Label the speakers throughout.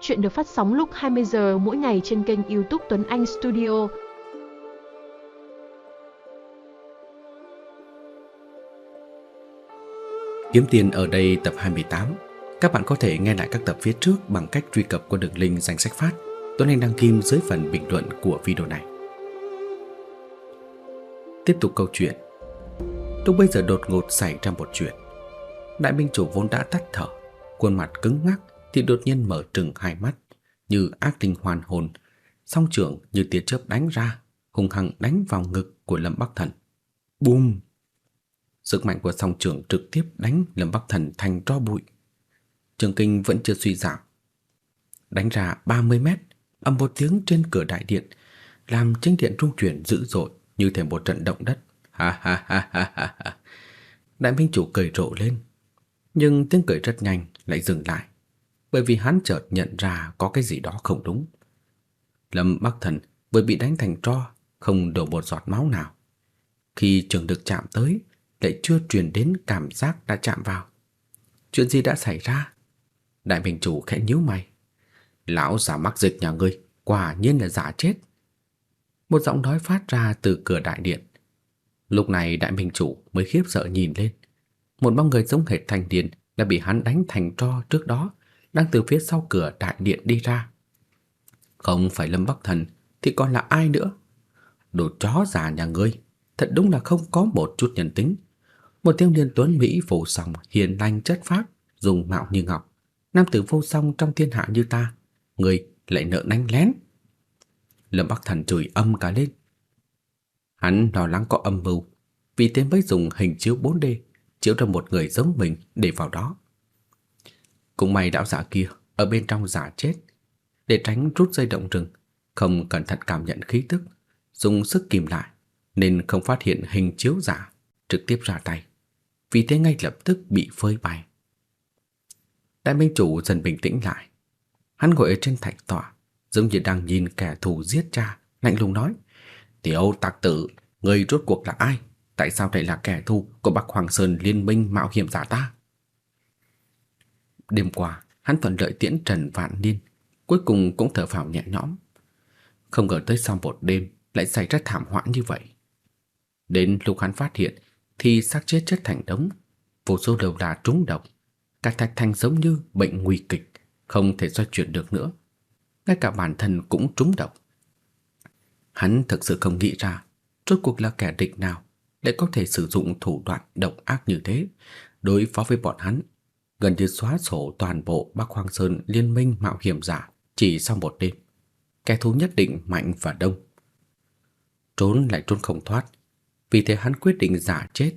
Speaker 1: Chuyện được phát sóng lúc 20 giờ mỗi ngày trên kênh YouTube Tuấn Anh Studio.
Speaker 2: Kiếm tiền ở đây tập 28. Các bạn có thể nghe lại các tập phía trước bằng cách truy cập qua đường link danh sách phát Tuấn Anh đăng kim dưới phần bình luận của video này. Tiếp tục câu chuyện. Lúc bây giờ đột ngột xảy ra một chuyện. Đại minh chủ vốn đã tắt thở, khuôn mặt cứng ngắc thì đột nhiên mở trừng hai mắt, như ác linh hoàn hồn, song trưởng như tia chớp đánh ra, hung hăng đánh vào ngực của Lâm Bắc Thần. Bùm! Sức mạnh của song trưởng trực tiếp đánh Lâm Bắc Thần thành tro bụi. Trường kinh vẫn chưa suy giảm. Đánh ra 30 mét, âm một tiếng trên cửa đại điện, làm chính điện rung chuyển dữ dội như thể một trận động đất. Ha ha ha ha ha ha. Đại minh chủ cười rộ lên, nhưng tiếng cười rất nhanh lại dừng lại, bởi vì hắn chợt nhận ra có cái gì đó không đúng. Lâm Bắc Thần vừa bị đánh thành tro, không đổ một giọt máu nào. Khi trường được chạm tới, lại chưa truyền đến cảm giác đã chạm vào. Chuyện gì đã xảy ra? Đại minh chủ khẽ nhíu mày. Lão giả mắc dịch nhà ngươi, quả nhiên là giả chết. Một giọng nói phát ra từ cửa đại điện. Lúc này đại minh chủ mới khiếp sợ nhìn lên. Một bóng người giống hệt thành điện đã bị hắn đánh thành tro trước đó, đang từ phía sau cửa đại điện đi ra. Không phải Lâm Bắc Thần thì còn là ai nữa? Đồ chó già nhà ngươi, thật đúng là không có một chút nhân tính. Một thiếu niên tuấn mỹ phổ sòng hiền lành chất phác, dùng mạo như ngọc, nam tử vô song trong thiên hạ như ta, người lại nợ đánh lén. Lâm Bắc Thần chửi âm cả lên. Hắn lo lắng có âm mưu, vì thế mới dùng hình chiếu 4D chiếu ra một người giống mình để vào đó. Cũng may đạo giả kia ở bên trong giả chết, để tránh rút dây động rừng, không cẩn thận cảm nhận khí tức, dùng sức kìm lại nên không phát hiện hình chiếu giả, trực tiếp ra tay. Vì thế ngay lập tức bị phơi bày Đại minh chủ dần bình tĩnh lại. Hắn ngồi ở trên thạch tọa, giống như đang nhìn kẻ thù giết cha, lạnh lùng nói: "Tiểu tặc tử, người rốt cuộc là ai? Tại sao lại là kẻ thù của Bắc Hoàng Sơn liên minh mạo hiểm giả ta?" Đêm qua, hắn thuận lợi tiễn Trần Vạn Niên, cuối cùng cũng thở phào nhẹ nhõm. Không ngờ tới sau một đêm lại xảy ra thảm họa như vậy. Đến lúc hắn phát hiện thì xác chết chất thành đống, vô số đầu đà trúng độc, cả thạch thành giống như bệnh nguy kịch, không thể xoay chuyển được nữa. Ngay cả bản thân cũng trúng độc. Hắn thực sự không nghĩ ra rốt cuộc là kẻ địch nào lại có thể sử dụng thủ đoạn độc ác như thế đối phó với bọn hắn, gần như xóa sổ toàn bộ Bắc Hoang Sơn liên minh mạo hiểm giả chỉ sau một đêm. Kẻ thù nhất định mạnh và đông. Trốn lại trốn không thoát, vì thế hắn quyết định giả chết.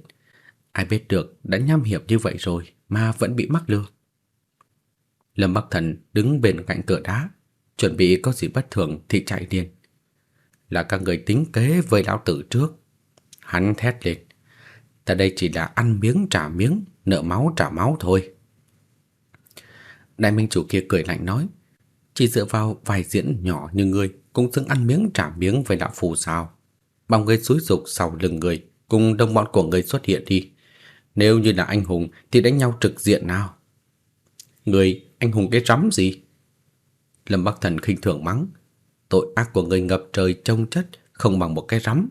Speaker 2: Ai biết được đã nham hiểm như vậy rồi mà vẫn bị mắc lừa. Lâm Bắc Thần đứng bên cạnh cửa đá, chuẩn bị có gì bất thường thì chạy điên. Là các người tính kế với lão tử trước. Hắn thét lên. Ta đây chỉ là ăn miếng trả miếng, nợ máu trả máu thôi. Đại minh chủ kia cười lạnh nói, chỉ dựa vào vài diễn nhỏ như ngươi cũng xứng ăn miếng trả miếng với đạo phù sao? Bằng người xúi dục sau lưng người, cùng đồng bọn của người xuất hiện đi. Nếu như là anh hùng thì đánh nhau trực diện nào? Người anh hùng cái rắm gì? Lâm Bắc Thần khinh thường mắng, tội ác của người ngập trời trông chất không bằng một cái rắm.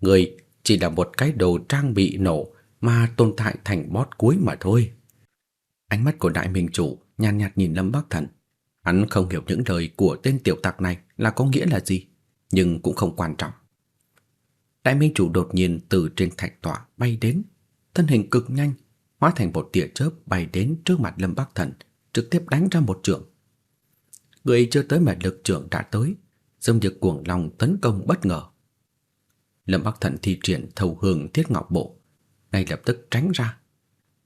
Speaker 2: Người chỉ là một cái đồ trang bị nổ mà tồn tại thành bót cuối mà thôi. Ánh mắt của đại minh chủ nhàn nhạt, nhạt nhìn Lâm Bắc Thần. Hắn không hiểu những lời của tên tiểu tặc này là có nghĩa là gì, nhưng cũng không quan trọng. Đại minh chủ đột nhiên từ trên thạch tọa bay đến, thân hình cực nhanh, hóa thành một tia chớp bay đến trước mặt Lâm Bắc Thần, trực tiếp đánh ra một trường. Người chưa tới mà lực trưởng đã tới, dâm dực cuồng long tấn công bất ngờ. Lâm Bắc Thần thi triển thầu hưởng thiết ngọc bộ, ngay lập tức tránh ra.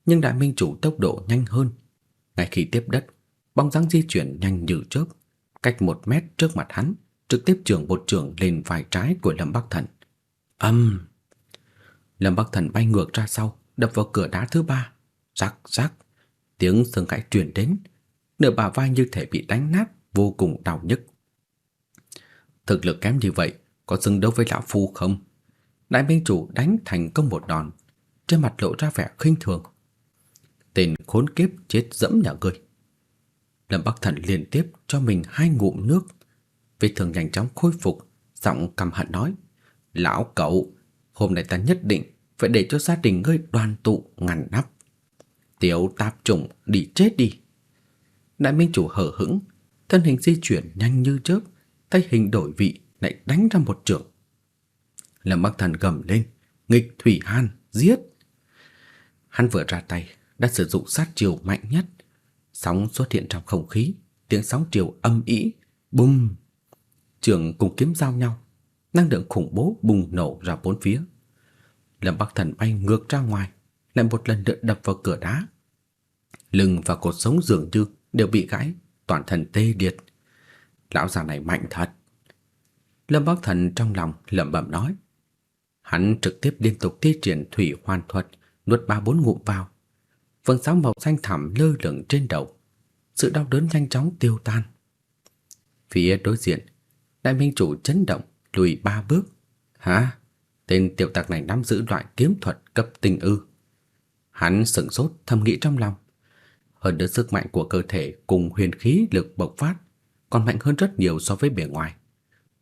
Speaker 2: Nhưng đại minh chủ tốc độ nhanh hơn. Ngay khi tiếp đất, bóng dáng di chuyển nhanh như chớp, cách một mét trước mặt hắn, trực tiếp trường một trường lên vai trái của Lâm Bắc Thần. Âm! Lâm Bắc Thần bay ngược ra sau, đập vào cửa đá thứ ba. Rắc rắc, tiếng xương gãy truyền đến, nửa bả vai như thể bị đánh nát, vô cùng đau nhức. Thực lực kém như vậy, có xứng đấu với lão phu không? Đại minh chủ đánh thành công một đòn, trên mặt lộ ra vẻ khinh thường. Tên khốn kiếp chết dẫm nhà ngươi. Lâm Bắc Thần liên tiếp cho mình hai ngụm nước. Vết thương nhanh chóng khôi phục, giọng căm hận nói: "Lão cậu, hôm nay ta nhất định phải để cho gia đình ngươi đoàn tụ ngàn nắp. Tiểu tạp chủng đi chết đi." Đại minh chủ hở hững, thân hình di chuyển nhanh như chớp, tay hình đổi vị lại đánh ra một trường. Lâm Bắc Thần gầm lên, nghịch thủy han, giết. Hắn vừa ra tay, đã sử dụng sát chiều mạnh nhất. Sóng xuất hiện trong không khí, tiếng sóng chiều âm ỉ, bùm. Trường cùng kiếm giao nhau, năng lượng khủng bố bùng nổ ra bốn phía. Lâm Bắc Thần bay ngược ra ngoài, lại một lần nữa đập vào cửa đá. Lưng và cột sống dường như đều bị gãy, toàn thân tê liệt. Lão già này mạnh thật. Lâm Bắc Thần trong lòng lẩm bẩm nói. Hắn trực tiếp liên tục thi triển thủy hoàn thuật, nuốt ba bốn ngụm vào. Vầng sáng màu xanh thẳm lơ lửng trên đầu. Sự đau đớn nhanh chóng tiêu tan. Phía đối diện, đại minh chủ chấn động, lùi ba bước. Hả? Tên tiểu tặc này nắm giữ loại kiếm thuật cấp tinh ư? Hắn sững sốt thầm nghĩ trong lòng. Hơn nữa sức mạnh của cơ thể cùng huyền khí lực bộc phát còn mạnh hơn rất nhiều so với bề ngoài.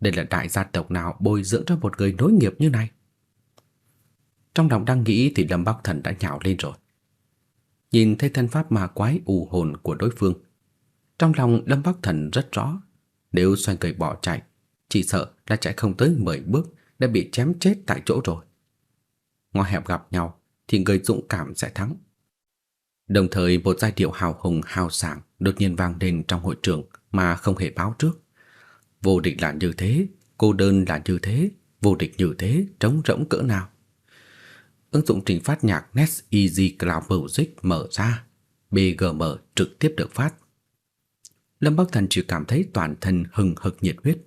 Speaker 2: Đây là đại gia tộc nào bồi dưỡng cho một người nối nghiệp như này? Trong lòng đang nghĩ thì Lâm Bắc Thần đã nhào lên rồi. Nhìn thấy thân pháp ma quái u hồn của đối phương, trong lòng Lâm Bắc Thần rất rõ, nếu xoay người bỏ chạy, chỉ sợ là chạy không tới 10 bước đã bị chém chết tại chỗ rồi. Ngõ hẹp gặp nhau thì người dũng cảm sẽ thắng. Đồng thời một giai điệu hào hùng hào sảng đột nhiên vang lên trong hội trường mà không hề báo trước. Vô địch là như thế, cô đơn là như thế, vô địch như thế, trống rỗng cỡ nào. Ứng dụng trình phát nhạc Nest Easy Cloud Music mở ra, BGM trực tiếp được phát. Lâm Bắc Thần chỉ cảm thấy toàn thân hừng hực nhiệt huyết,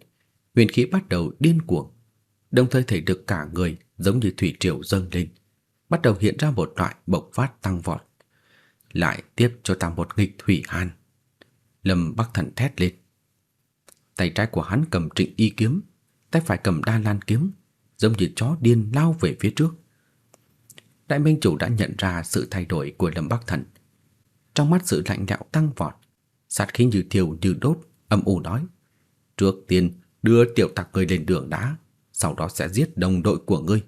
Speaker 2: huyền khí bắt đầu điên cuồng, đồng thời thể được cả người giống như thủy triều dâng lên, bắt đầu hiện ra một loại bộc phát tăng vọt. Lại tiếp cho ta một nghịch thủy hàn. Lâm Bắc Thần thét lên. Tay trái của hắn cầm trịnh y kiếm, tay phải cầm đa lan kiếm, giống như chó điên lao về phía trước. Đại minh chủ đã nhận ra sự thay đổi của Lâm Bắc Thần. Trong mắt sự lạnh lẽo tăng vọt, sát khí như thiêu như đốt, âm u nói: "Trước tiên đưa tiểu tặc ngươi lên đường đá, sau đó sẽ giết đồng đội của ngươi.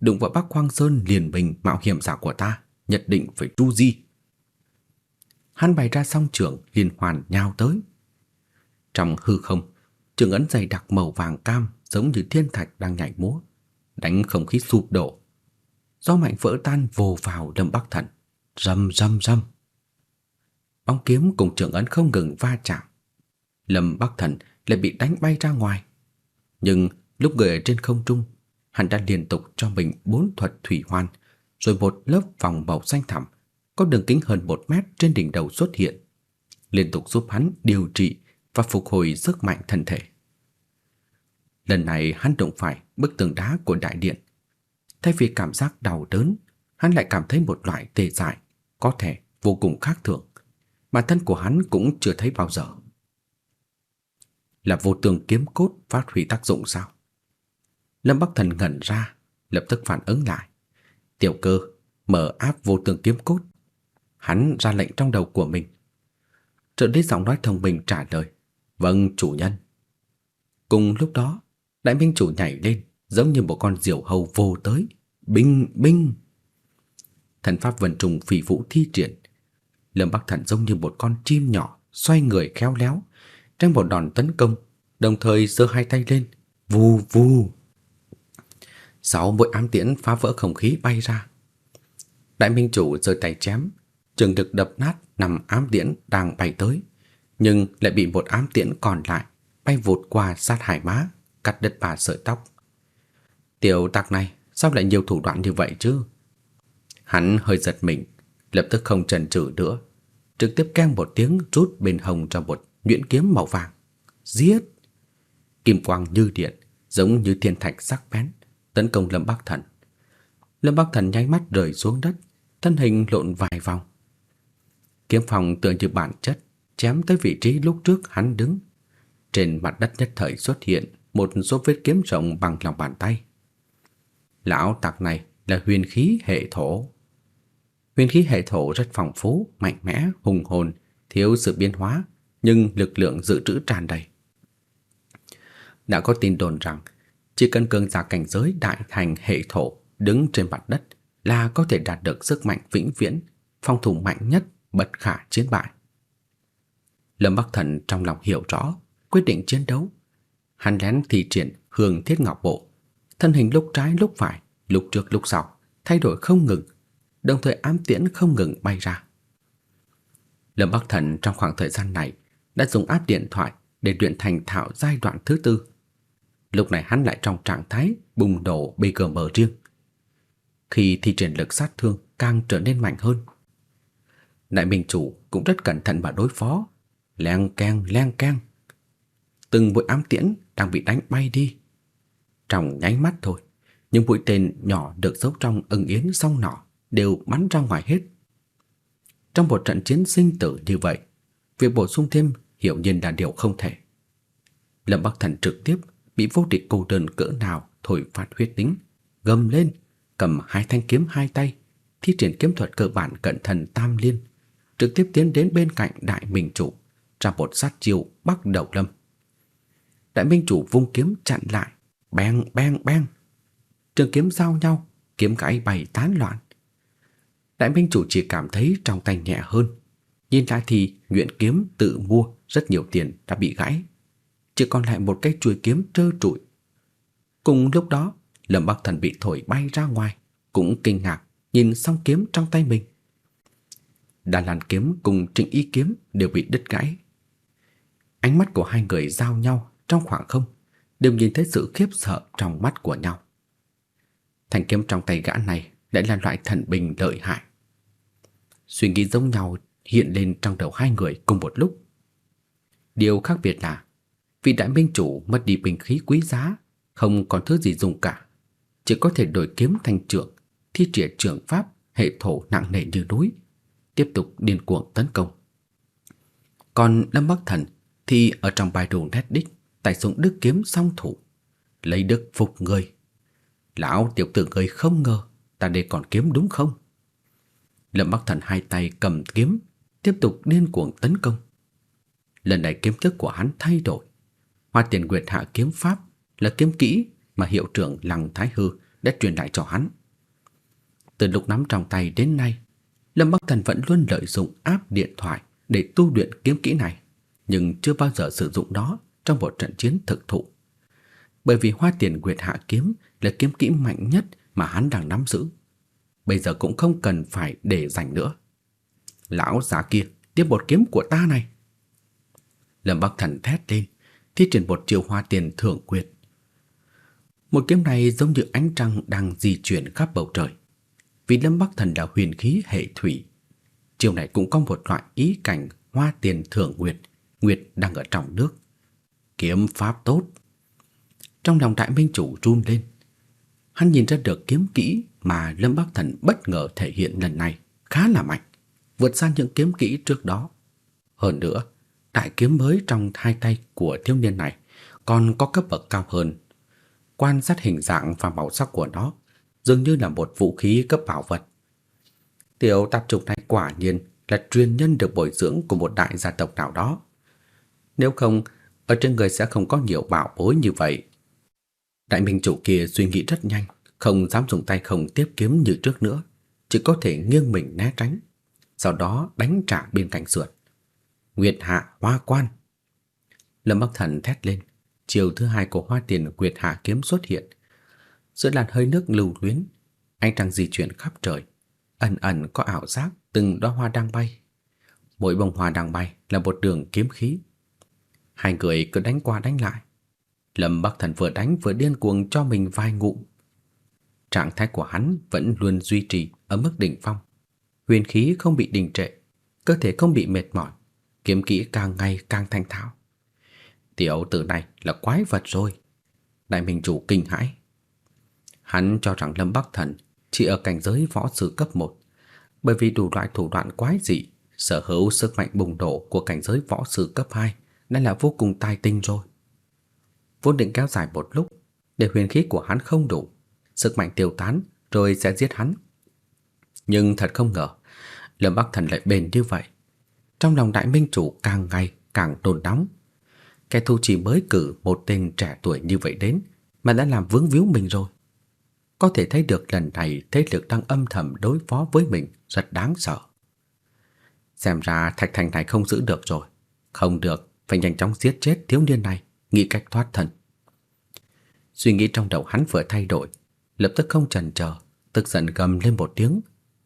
Speaker 2: Đụng vào Bắc Quang Sơn liền bình mạo hiểm giả của ta, nhất định phải tru di." Hắn bày ra song trưởng liên hoàn nhào tới. Trong hư không, trường ấn dày đặc màu vàng cam giống như thiên thạch đang nhảy múa, đánh không khí sụp đổ. Gió mạnh vỡ tan vồ vào Lâm Bắc Thần, rầm rầm rầm. Bóng kiếm cùng trường ấn không ngừng va chạm. Lâm Bắc Thần lại bị đánh bay ra ngoài. Nhưng lúc người ở trên không trung, hắn đã liên tục cho mình bốn thuật thủy hoàn, rồi một lớp vòng màu xanh thẳm có đường kính hơn một mét trên đỉnh đầu xuất hiện, liên tục giúp hắn điều trị và phục hồi sức mạnh thân thể. Lần này hắn đụng phải bức tường đá của đại điện. Thay vì cảm giác đau đớn, hắn lại cảm thấy một loại tê dại, có thể vô cùng khác thường, mà thân của hắn cũng chưa thấy bao giờ. Là vô tường kiếm cốt phát huy tác dụng sao? Lâm Bắc Thần ngẩn ra, lập tức phản ứng lại. Tiểu cơ mở áp vô tường kiếm cốt. Hắn ra lệnh trong đầu của mình. Trợ lý giọng nói thông minh trả lời. Vâng, chủ nhân. Cùng lúc đó, đại minh chủ nhảy lên, giống như một con diều hâu vô tới. Binh, binh! Thần pháp vận trùng phỉ vũ thi triển. Lâm Bắc Thần giống như một con chim nhỏ, xoay người khéo léo, tranh một đòn tấn công, đồng thời giơ hai tay lên, vù vù. Sáu mũi ám tiễn phá vỡ không khí bay ra. Đại minh chủ giơ tay chém, trường lực đập nát nằm ám tiễn đang bay tới nhưng lại bị một ám tiễn còn lại bay vụt qua sát hải má, cắt đứt bà sợi tóc. Tiểu tặc này sao lại nhiều thủ đoạn như vậy chứ? Hắn hơi giật mình, lập tức không chần chừ nữa, trực tiếp keng một tiếng rút bên hông ra một nhuyễn kiếm màu vàng. Giết! Kim quang như điện, giống như thiên thạch sắc bén, tấn công Lâm Bắc Thần. Lâm Bắc Thần nháy mắt rơi xuống đất, thân hình lộn vài vòng. Kiếm phòng tựa như bản chất chém tới vị trí lúc trước hắn đứng. Trên mặt đất nhất thời xuất hiện một số vết kiếm rộng bằng lòng bàn tay. Lão tặc này là huyền khí hệ thổ. Huyền khí hệ thổ rất phong phú, mạnh mẽ, hùng hồn, thiếu sự biến hóa, nhưng lực lượng dự trữ tràn đầy. Đã có tin đồn rằng chỉ cần cường giả cảnh giới đại thành hệ thổ đứng trên mặt đất là có thể đạt được sức mạnh vĩnh viễn, phong thủ mạnh nhất bất khả chiến bại. Lâm Bắc Thần trong lòng hiểu rõ, quyết định chiến đấu. Hắn lén thi triển Hương Thiết Ngọc Bộ, thân hình lúc trái lúc phải, lúc trước lúc sau, thay đổi không ngừng, đồng thời ám tiễn không ngừng bay ra. Lâm Bắc Thần trong khoảng thời gian này đã dùng áp điện thoại để luyện thành thạo giai đoạn thứ tư. Lúc này hắn lại trong trạng thái bùng nổ BGM riêng. Khi thi triển lực sát thương càng trở nên mạnh hơn. Đại minh chủ cũng rất cẩn thận mà đối phó, leng keng leng keng. Từng bụi ám tiễn đang bị đánh bay đi. Trong nháy mắt thôi, những mũi tên nhỏ được giấu trong ưng yến song nỏ đều bắn ra ngoài hết. Trong một trận chiến sinh tử như vậy, việc bổ sung thêm hiệu nhiên là điều không thể. Lâm Bắc Thần trực tiếp bị vô địch cô đơn cỡ nào thổi phạt huyết tính, gầm lên, cầm hai thanh kiếm hai tay, thi triển kiếm thuật cơ bản cận thần tam liên, trực tiếp tiến đến bên cạnh đại minh chủ, ra một sát chiêu bắt đầu lâm. Đại minh chủ vung kiếm chặn lại, beng beng beng. Trường kiếm giao nhau, kiếm gãy bay tán loạn. Đại minh chủ chỉ cảm thấy trong tay nhẹ hơn, nhìn lại thì nguyện kiếm tự mua rất nhiều tiền đã bị gãy, chỉ còn lại một cây chuôi kiếm trơ trụi. Cùng lúc đó, Lâm Bắc Thần bị thổi bay ra ngoài, cũng kinh ngạc nhìn song kiếm trong tay mình. Đà Lan kiếm cùng Trịnh Y kiếm đều bị đứt gãy. Ánh mắt của hai người giao nhau trong khoảng không, đều nhìn thấy sự khiếp sợ trong mắt của nhau. Thanh kiếm trong tay gã này lại là loại thần binh lợi hại. Suy nghĩ giống nhau hiện lên trong đầu hai người cùng một lúc. Điều khác biệt là vị đại minh chủ mất đi binh khí quý giá, không còn thứ gì dùng cả, chỉ có thể đổi kiếm thành trượng, thi triển trường pháp hệ thổ nặng nề như núi, tiếp tục điên cuồng tấn công. Còn Lâm Bắc Thần thì ở trong bài đồ nét đích, tay súng đức kiếm song thủ, lấy đức phục người. Lão tiểu tử người không ngờ ta đây còn kiếm đúng không? Lâm Bắc Thần hai tay cầm kiếm, tiếp tục điên cuồng tấn công. Lần này kiếm thức của hắn thay đổi. Hoa Tiền Nguyệt hạ kiếm pháp là kiếm kỹ mà hiệu trưởng Lăng Thái Hư đã truyền lại cho hắn. Từ lúc nắm trong tay đến nay, Lâm Bắc Thần vẫn luôn lợi dụng áp điện thoại để tu luyện kiếm kỹ này, nhưng chưa bao giờ sử dụng nó trong một trận chiến thực thụ. Bởi vì Hoa Tiền Nguyệt hạ kiếm là kiếm kỹ mạnh nhất mà hắn đang nắm giữ. Bây giờ cũng không cần phải để dành nữa. Lão già kia, tiếp một kiếm của ta này. Lâm Bắc Thần thét lên, thi triển một chiêu Hoa Tiền thượng quyệt. Một kiếm này giống như ánh trăng đang di chuyển khắp bầu trời vì Lâm Bắc Thần là huyền khí hệ thủy. Chiều này cũng có một loại ý cảnh hoa tiền thượng nguyệt, nguyệt đang ở trong nước. Kiếm pháp tốt. Trong lòng đại minh chủ run lên. Hắn nhìn ra được kiếm kỹ mà Lâm Bắc Thần bất ngờ thể hiện lần này khá là mạnh, vượt xa những kiếm kỹ trước đó. Hơn nữa, đại kiếm mới trong hai tay của thiếu niên này còn có cấp bậc cao hơn. Quan sát hình dạng và màu sắc của nó dường như là một vũ khí cấp bảo vật. Tiểu tạp trục này quả nhiên là truyền nhân được bồi dưỡng của một đại gia tộc nào đó. Nếu không, ở trên người sẽ không có nhiều bảo bối như vậy. Đại minh chủ kia suy nghĩ rất nhanh, không dám dùng tay không tiếp kiếm như trước nữa, chỉ có thể nghiêng mình né tránh, sau đó đánh trả bên cạnh sườn. Nguyệt hạ hoa quan. Lâm Bắc Thần thét lên, chiều thứ hai của hoa tiền Nguyệt hạ kiếm xuất hiện, giữa làn hơi nước lưu luyến, ánh trăng di chuyển khắp trời, ẩn ẩn có ảo giác từng đóa hoa đang bay. Mỗi bông hoa đang bay là một đường kiếm khí. Hai người cứ đánh qua đánh lại. Lâm Bắc Thần vừa đánh vừa điên cuồng cho mình vài ngụm. Trạng thái của hắn vẫn luôn duy trì ở mức đỉnh phong. Huyền khí không bị đình trệ, cơ thể không bị mệt mỏi, kiếm kỹ càng ngày càng thanh thạo. Tiểu tử này là quái vật rồi. Đại minh chủ kinh hãi, Hắn cho rằng Lâm Bắc Thần chỉ ở cảnh giới võ sư cấp 1, bởi vì đủ loại thủ đoạn quái dị, sở hữu sức mạnh bùng nổ của cảnh giới võ sư cấp 2 đã là vô cùng tài tình rồi. Vốn định kéo dài một lúc, để huyền khí của hắn không đủ, sức mạnh tiêu tán rồi sẽ giết hắn. Nhưng thật không ngờ, Lâm Bắc Thần lại bền như vậy. trong lòng đại minh chủ càng ngày càng đồn nóng. Kẻ thù chỉ mới cử một tên trẻ tuổi như vậy đến mà đã làm vướng víu mình rồi. Có thể thấy được lần này thế lực đang âm thầm đối phó với mình rất đáng sợ. Xem ra Thạch Thành này không giữ được rồi. Không được, phải nhanh chóng giết chết thiếu niên này, nghĩ cách thoát thân. Suy nghĩ trong đầu hắn vừa thay đổi, lập tức không chần chờ, tức giận gầm lên một tiếng,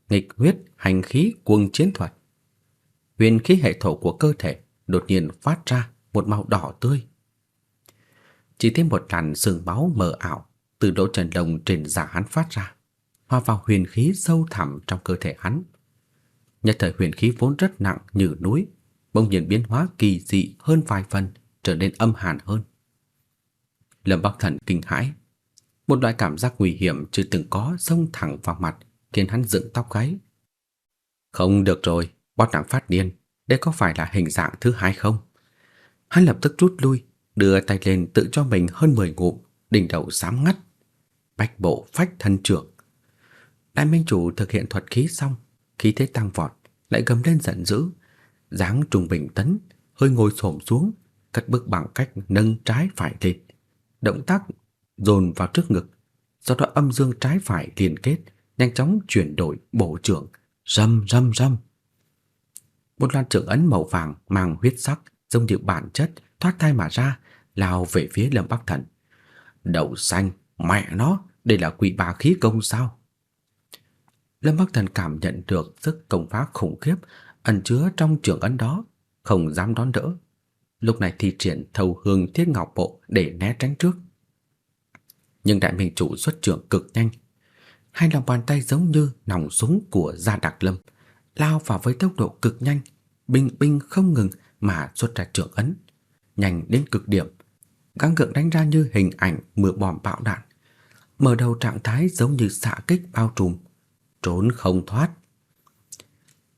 Speaker 2: nghịch huyết hành khí cuồng chiến thuật. Huyền khí hệ thổ của cơ thể đột nhiên phát ra một màu đỏ tươi. Chỉ thêm một làn sương máu mờ ảo từ lỗ chân lông trên da hắn phát ra, hòa vào huyền khí sâu thẳm trong cơ thể hắn. Nhất thời huyền khí vốn rất nặng như núi, bỗng nhiên biến hóa kỳ dị hơn vài phần, trở nên âm hàn hơn. Lâm Bắc Thần kinh hãi, một loại cảm giác nguy hiểm chưa từng có xông thẳng vào mặt, khiến hắn dựng tóc gáy. Không được rồi, bót nặng phát điên, đây có phải là hình dạng thứ hai không? Hắn lập tức rút lui, đưa tay lên tự cho mình hơn 10 ngụm, đỉnh đầu sám ngắt. Bách bộ phách thân trưởng. Đại minh chủ thực hiện thuật khí xong, khí thế tăng vọt, lại gầm lên giận dữ, dáng trung bình tấn, hơi ngồi xổm xuống, cất bước bằng cách nâng trái phải lên. Động tác dồn vào trước ngực, sau đó âm dương trái phải liên kết, nhanh chóng chuyển đổi bộ trưởng, rầm rầm rầm. Một loạt trưởng ấn màu vàng mang huyết sắc giống như bản chất thoát thai mà ra, lao về phía Lâm Bắc Thần. Đậu xanh, mẹ nó, đây là quỷ bà khí công sao? Lâm Bắc Thần cảm nhận được sức công phá khủng khiếp ẩn chứa trong trường ấn đó, không dám đón đỡ. Lúc này thi triển thâu hương thiết ngọc bộ để né tránh trước. Nhưng đại minh chủ xuất trưởng cực nhanh. Hai lòng bàn tay giống như nòng súng của gia đặc lâm, lao vào với tốc độ cực nhanh, bình binh không ngừng mà xuất ra trưởng ấn, nhanh đến cực điểm, gắng gượng đánh ra như hình ảnh mưa bom bão đạn. Mở đầu trạng thái giống như xạ kích bao trùm, trốn không thoát.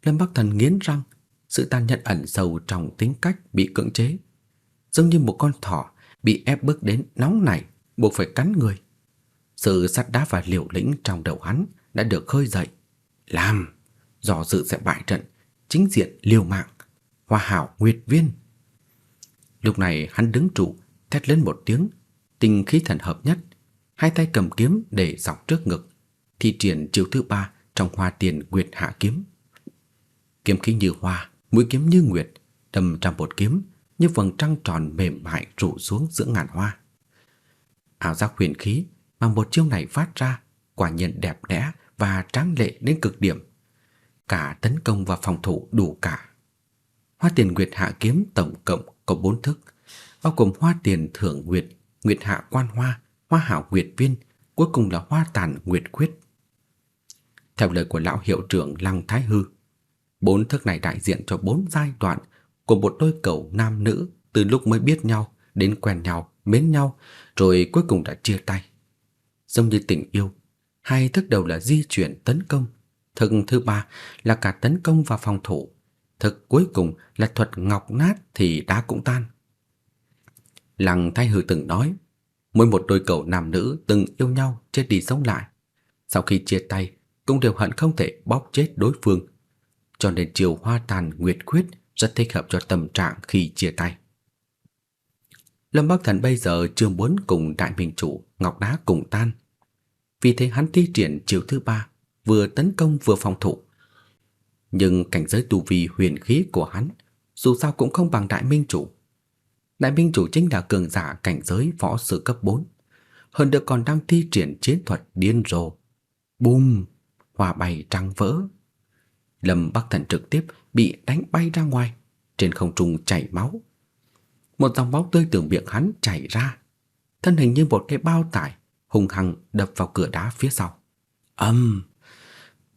Speaker 2: Lâm Bắc Thần nghiến răng, sự tàn nhẫn ẩn sâu trong tính cách bị cưỡng chế, giống như một con thỏ bị ép bước đến nóng nảy, buộc phải cắn người. Sự sắt đá và liều lĩnh trong đầu hắn đã được khơi dậy. Làm, dò dự sẽ bại trận, chính diện liều mạng, hoa hảo nguyệt viên. Lúc này hắn đứng trụ, thét lên một tiếng, tinh khí thần hợp nhất, hai tay cầm kiếm để dọc trước ngực, thi triển chiêu thứ ba trong hoa tiền nguyệt hạ kiếm. Kiếm khí như hoa, mũi kiếm như nguyệt, đâm trong một kiếm như vầng trăng tròn mềm mại rủ xuống giữa ngàn hoa. Ảo giác huyền khí mà một chiêu này phát ra quả nhiên đẹp đẽ và tráng lệ đến cực điểm. Cả tấn công và phòng thủ đủ cả. Hoa tiền nguyệt hạ kiếm tổng cộng có bốn thức, bao gồm hoa tiền thưởng nguyệt, nguyệt hạ quan hoa, hoa hảo nguyệt viên, cuối cùng là hoa tàn nguyệt khuyết. Theo lời của lão hiệu trưởng Lăng Thái Hư, bốn thức này đại diện cho bốn giai đoạn của một đôi cầu nam nữ từ lúc mới biết nhau đến quen nhau, mến nhau, rồi cuối cùng đã chia tay. Giống như tình yêu, hai thức đầu là di chuyển tấn công, thức thứ ba là cả tấn công và phòng thủ, thực cuối cùng là thuật ngọc nát thì đá cũng tan. Lăng Thái Hư từng nói, mỗi một đôi cầu nam nữ từng yêu nhau chết đi sống lại. Sau khi chia tay, cũng đều hận không thể bóp chết đối phương. Cho nên chiều hoa tàn nguyệt khuyết rất thích hợp cho tâm trạng khi chia tay. Lâm Bắc Thần bây giờ chưa muốn cùng đại minh chủ Ngọc Đá cùng tan. Vì thế hắn thi triển chiều thứ ba, vừa tấn công vừa phòng thủ. Nhưng cảnh giới tu vi huyền khí của hắn dù sao cũng không bằng đại minh chủ. Đại minh chủ chính là cường giả cảnh giới võ sư cấp 4, hơn nữa còn đang thi triển chiến thuật điên rồ. Bùm, hòa bay trăng vỡ. Lâm Bắc Thần trực tiếp bị đánh bay ra ngoài, trên không trung chảy máu. Một dòng máu tươi từ miệng hắn chảy ra, thân hình như một cái bao tải hung hăng đập vào cửa đá phía sau. ầm,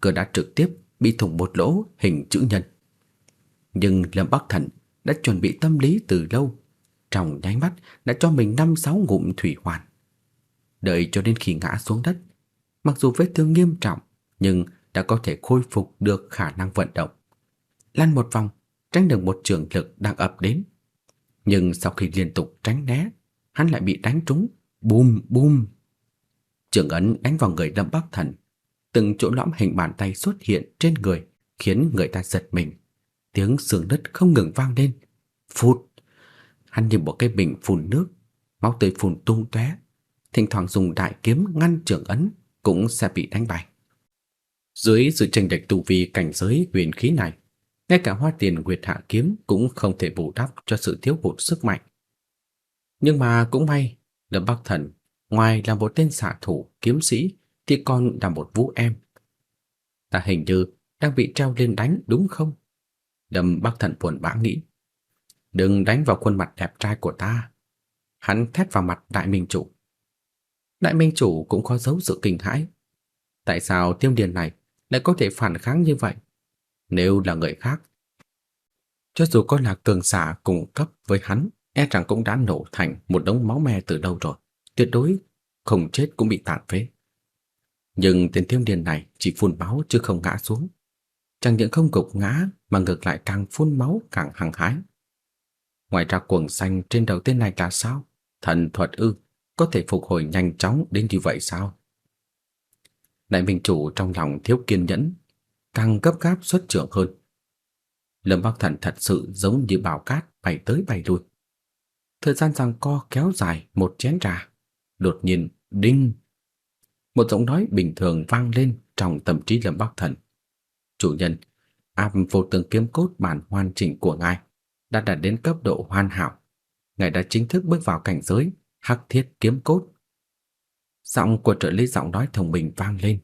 Speaker 2: cửa đá trực tiếp bị thủng một lỗ hình chữ nhân. Nhưng Lâm Bắc Thần đã chuẩn bị tâm lý từ lâu, trong nháy mắt đã cho mình năm sáu ngụm thủy hoàn. Đợi cho đến khi ngã xuống đất, mặc dù vết thương nghiêm trọng, nhưng đã có thể khôi phục được khả năng vận động. Lăn một vòng, tránh được một trường lực đang ập đến. Nhưng sau khi liên tục tránh né, hắn lại bị đánh trúng, bùm bùm. Trường ấn đánh vào người Lâm Bắc Thần, từng chỗ lõm hình bàn tay xuất hiện trên người, khiến người ta giật mình. tiếng xương đất không ngừng vang lên. Phụt! Hắn như một cái bình phun nước, máu tươi phun tung tóe, thỉnh thoảng dùng đại kiếm ngăn trường ấn cũng sẽ bị đánh bay. Dưới sự chênh lệch tu vi cảnh giới huyền khí này, ngay cả Hoa Tiền Nguyệt Hạ kiếm cũng không thể bù đắp cho sự thiếu hụt sức mạnh. Nhưng mà cũng may, Lâm Bắc Thần ngoài là một tên xạ thủ kiếm sĩ thì còn là một vũ em. Ta hình như đang bị treo lên đánh đúng không? Lâm Bắc Thần buồn bã nghĩ. Đừng đánh vào khuôn mặt đẹp trai của ta. Hắn thét vào mặt đại minh chủ. Đại minh chủ cũng có dấu sự kinh hãi. Tại sao tiêu điền này lại có thể phản kháng như vậy? Nếu là người khác, cho dù có là cường giả cùng cấp với hắn, e rằng cũng đã nổ thành một đống máu me từ đâu rồi, tuyệt đối không chết cũng bị tàn phế. Nhưng tên thiếu niên này chỉ phun máu chứ không ngã xuống. Chẳng những không gục ngã mà ngược lại càng phun máu càng hăng hái. Ngoài ra quần xanh trên đầu tên này là sao? Thần thuật ư, có thể phục hồi nhanh chóng đến như vậy sao? Đại minh chủ trong lòng thiếu kiên nhẫn, càng cấp gáp xuất trưởng hơn. Lâm Bắc Thần thật sự giống như bão cát bay tới bay lui. Thời gian giằng co kéo dài một chén trà, đột nhiên đinh, một giọng nói bình thường vang lên trong tâm trí Lâm Bắc Thần. "Chủ nhân, áp vô tường kiếm cốt bản hoàn chỉnh của ngài đã đạt đến cấp độ hoàn hảo. Ngài đã chính thức bước vào cảnh giới Hắc Thiết kiếm cốt." Giọng của trợ lý giọng nói thông minh vang lên.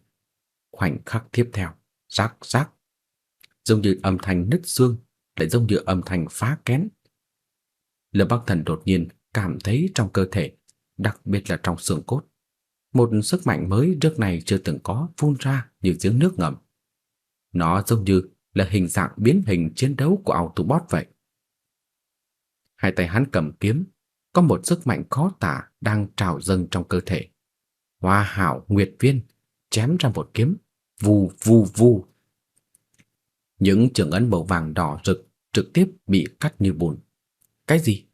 Speaker 2: Khoảnh khắc tiếp theo, rắc rắc, giống như âm thanh nứt xương, lại giống như âm thanh phá kén. Lâm Bắc Thần đột nhiên cảm thấy trong cơ thể, đặc biệt là trong xương cốt, một sức mạnh mới trước này chưa từng có phun ra như giếng nước ngầm. Nó giống như là hình dạng biến hình chiến đấu của Autobot vậy. Hai tay hắn cầm kiếm, có một sức mạnh khó tả đang trào dâng trong cơ thể. Hoa hảo nguyệt viên chém ra một kiếm, vù vù vù. Những trường ấn màu vàng đỏ rực trực tiếp bị cắt như bùn. Cái gì?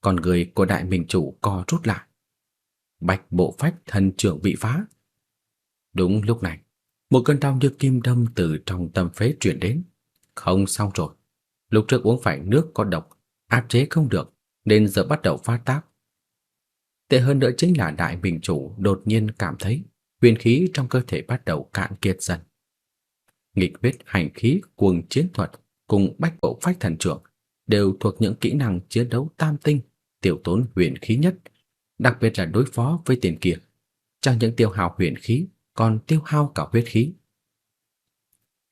Speaker 2: Con người của đại minh chủ co rút lại. Bạch bộ phách thần trưởng bị phá. Đúng lúc này, một cơn đau như kim đâm từ trong tâm phế truyền đến. Không xong rồi. Lúc trước uống phải nước có độc, áp chế không được, nên giờ bắt đầu phát tác. Tệ hơn nữa chính là đại bình chủ đột nhiên cảm thấy huyền khí trong cơ thể bắt đầu cạn kiệt dần. Nghịch huyết hành khí cuồng chiến thuật cùng bách bộ phách thần trưởng đều thuộc những kỹ năng chiến đấu tam tinh, tiểu tốn huyền khí nhất, đặc biệt là đối phó với tiền kia. Chẳng những tiêu hao huyền khí, còn tiêu hao cả huyết khí.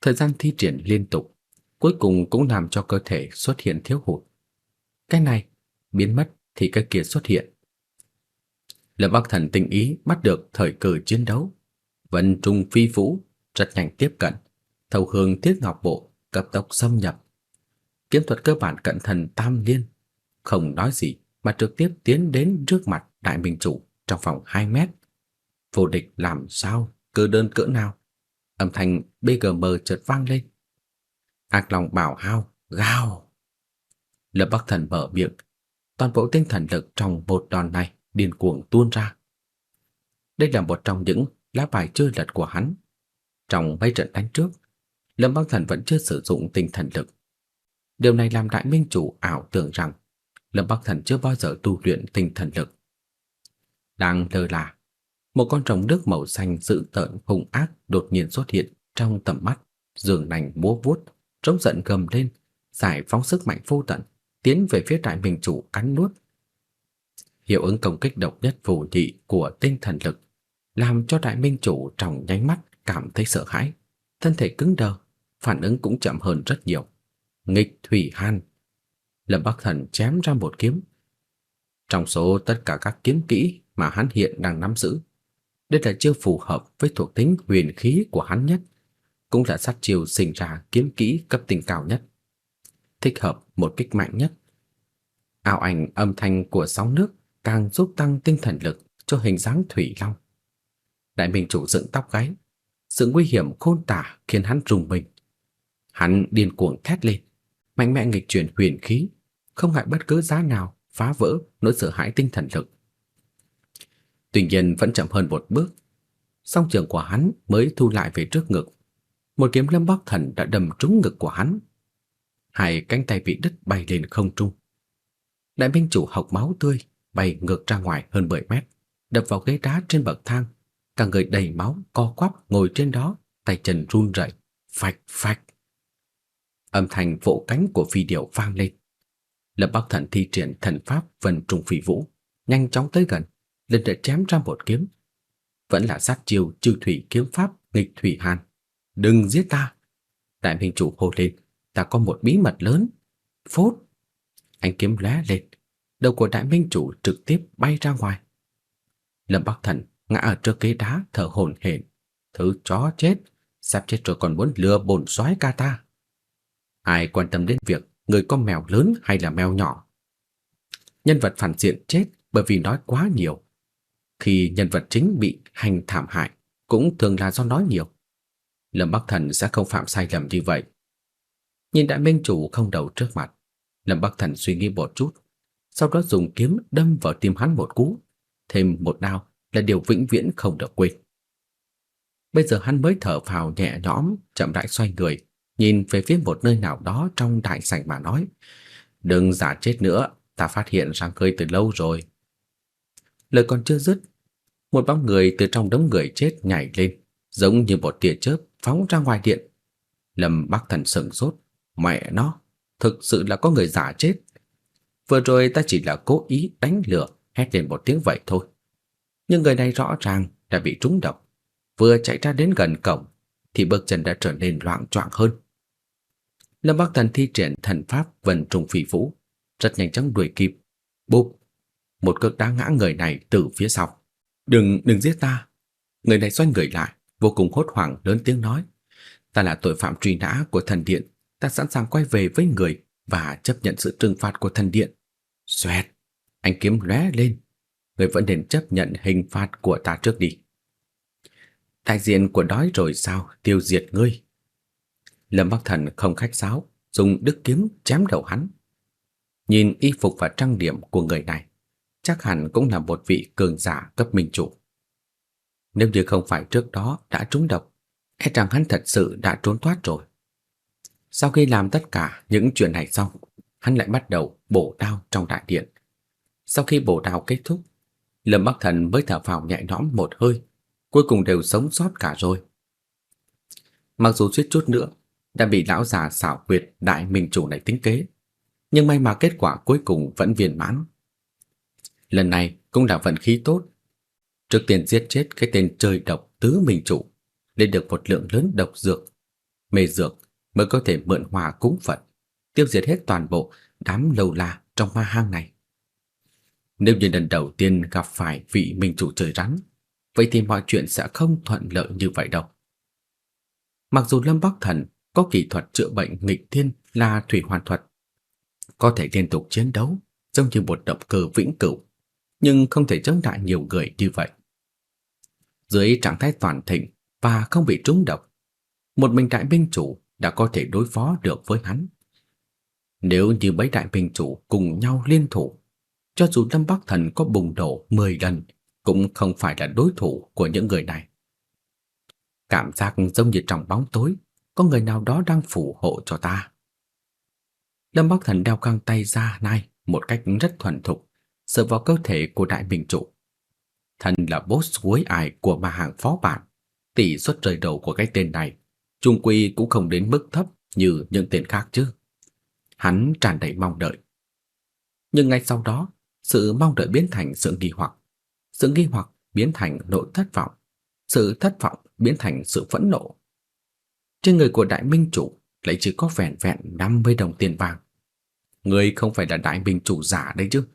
Speaker 2: Thời gian thi triển liên tục, cuối cùng cũng làm cho cơ thể xuất hiện thiếu hụt. Cái này biến mất thì cái kia xuất hiện. Lâm Bắc Thần tinh ý bắt được thời cơ chiến đấu, vận trung phi vũ, rất nhanh tiếp cận, thâu hương thiết ngọc bộ, cấp tốc xâm nhập. Kiếm thuật cơ bản cận thần tam liên, không nói gì mà trực tiếp tiến đến trước mặt đại minh chủ trong vòng 2 mét. Vô địch làm sao, cơ đơn cỡ nào? Âm thanh BGM chợt vang lên. Ác lòng bảo hao, gào. Lập Bắc Thần mở miệng, toàn bộ tinh thần lực trong một đòn này điên cuồng tuôn ra. Đây là một trong những lá bài chơi lật của hắn. Trong mấy trận đánh trước, Lâm Bắc Thần vẫn chưa sử dụng tinh thần lực. Điều này làm Đại Minh chủ ảo tưởng rằng Lâm Bắc Thần chưa bao giờ tu luyện tinh thần lực. Đang lơ là, một con rồng nước màu xanh dữ tợn hung ác đột nhiên xuất hiện trong tầm mắt, giường nành múa vuốt, trống giận gầm lên, giải phóng sức mạnh vô tận, tiến về phía Đại Minh chủ cắn nuốt hiệu ứng công kích độc nhất vô nhị của tinh thần lực, làm cho đại minh chủ trong nháy mắt cảm thấy sợ hãi, thân thể cứng đờ, phản ứng cũng chậm hơn rất nhiều. Nghịch thủy han, Lâm Bắc Thần chém ra một kiếm. Trong số tất cả các kiếm kỹ mà hắn hiện đang nắm giữ, đây là chiêu phù hợp với thuộc tính huyền khí của hắn nhất, cũng là sát chiêu sinh ra kiếm kỹ cấp tinh cao nhất, thích hợp một kích mạnh nhất. Ảo ảnh âm thanh của sóng nước càng giúp tăng tinh thần lực cho hình dáng thủy long. Đại minh chủ dựng tóc gáy, sự nguy hiểm khôn tả khiến hắn rùng mình. Hắn điên cuồng thét lên, mạnh mẽ nghịch chuyển huyền khí, không ngại bất cứ giá nào phá vỡ nỗi sợ hãi tinh thần lực. Tuy nhiên vẫn chậm hơn một bước, song trường của hắn mới thu lại về trước ngực. Một kiếm lâm bắc thần đã đâm trúng ngực của hắn. hai cánh tay bị đứt bay lên không trung. Đại minh chủ hộc máu tươi, bay ngược ra ngoài hơn 10 mét, đập vào ghế đá trên bậc thang, cả người đầy máu, co quắp ngồi trên đó, tay chân run rẩy, phạch phạch. Âm thanh vỗ cánh của phi điểu vang lên. Lâm Bắc Thần thi triển thần pháp vần trùng phi vũ, nhanh chóng tới gần, lần lượt chém ra một kiếm. Vẫn là sát chiêu trừ thủy kiếm pháp nghịch thủy hàn. Đừng giết ta! Đại minh chủ hô lên, ta có một bí mật lớn. Phốt! Anh kiếm lóe lên, đầu của đại minh chủ trực tiếp bay ra ngoài. Lâm Bắc Thần ngã ở trước ghế đá thở hổn hển, thứ chó chết, sắp chết rồi còn muốn lừa bổn soái ca ta. Ai quan tâm đến việc người có mèo lớn hay là mèo nhỏ? Nhân vật phản diện chết bởi vì nói quá nhiều. Khi nhân vật chính bị hành thảm hại, cũng thường là do nói nhiều. Lâm Bắc Thần sẽ không phạm sai lầm như vậy. Nhìn đại minh chủ không đầu trước mặt, Lâm Bắc Thần suy nghĩ một chút, sau đó dùng kiếm đâm vào tim hắn một cú, thêm một đao là điều vĩnh viễn không được quên. Bây giờ hắn mới thở phào nhẹ nhõm, chậm rãi xoay người, nhìn về phía một nơi nào đó trong đại sảnh mà nói: "Đừng giả chết nữa, ta phát hiện ra ngươi từ lâu rồi." Lời còn chưa dứt, một bóng người từ trong đống người chết nhảy lên, giống như một tia chớp phóng ra ngoài điện. Lâm Bắc Thần sững sốt, mẹ nó, thực sự là có người giả chết. Vừa rồi ta chỉ là cố ý đánh lừa, hét lên một tiếng vậy thôi. Nhưng người này rõ ràng đã bị trúng độc, vừa chạy ra đến gần cổng thì bước chân đã trở nên loạn choạng hơn. Lâm Bắc Thần thi triển thần pháp vần trùng phỉ vũ, rất nhanh chóng đuổi kịp. Bụp, một cước đá ngã người này từ phía sau. "Đừng, đừng giết ta." Người này xoay người lại, vô cùng hốt hoảng lớn tiếng nói: "Ta là tội phạm truy nã của thần điện, ta sẵn sàng quay về với người và chấp nhận sự trừng phạt của thần điện." Xoẹt, anh kiếm lóe lên, người vẫn nên chấp nhận hình phạt của ta trước đi. Đại diện của đói rồi sao, tiêu diệt ngươi. Lâm Bắc Thần không khách sáo, dùng đức kiếm chém đầu hắn. Nhìn y phục và trang điểm của người này, chắc hẳn cũng là một vị cường giả cấp minh chủ. Nếu như không phải trước đó đã trúng độc, e rằng hắn thật sự đã trốn thoát rồi. Sau khi làm tất cả những chuyện này xong, hắn lại bắt đầu bổ đao trong đại điện. Sau khi bổ đao kết thúc, Lâm Bắc Thần mới thở phào nhẹ nhõm một hơi, cuối cùng đều sống sót cả rồi. Mặc dù suýt chút nữa đã bị lão già xảo quyệt đại minh chủ này tính kế, nhưng may mà kết quả cuối cùng vẫn viên mãn. Lần này cũng là vận khí tốt. Trước tiên giết chết cái tên trời độc tứ minh chủ, lấy được một lượng lớn độc dược, mê dược mới có thể mượn hòa cúng Phật, tiêu diệt hết toàn bộ đám lâu la trong ma hang này. Nếu như lần đầu tiên gặp phải vị minh chủ trời rắn, vậy thì mọi chuyện sẽ không thuận lợi như vậy đâu. Mặc dù Lâm Bắc Thần có kỹ thuật chữa bệnh nghịch thiên là thủy hoàn thuật, có thể liên tục chiến đấu giống như một động cơ vĩnh cửu, nhưng không thể chống lại nhiều người như vậy. Dưới trạng thái toàn thịnh và không bị trúng độc, một mình đại binh chủ đã có thể đối phó được với hắn. Nếu như mấy đại bình chủ cùng nhau liên thủ, cho dù Lâm Bắc Thần có bùng nổ 10 lần, cũng không phải là đối thủ của những người này. Cảm giác giống như trong bóng tối, có người nào đó đang phù hộ cho ta. Lâm Bắc Thần đeo găng tay ra nai một cách rất thuần thục, sờ vào cơ thể của đại bình chủ. Thần là boss cuối ải của ma hàng phó bản, tỷ suất rời đầu của cái tên này, trung quy cũng không đến mức thấp như những tên khác chứ. Hắn tràn đầy mong đợi. Nhưng ngay sau đó, sự mong đợi biến thành sự nghi hoặc, sự nghi hoặc biến thành nỗi thất vọng, sự thất vọng biến thành sự phẫn nộ. Trên người của đại minh chủ lại chỉ có vẹn vẹn 50 đồng tiền vàng. Người không phải là đại minh chủ giả đấy chứ.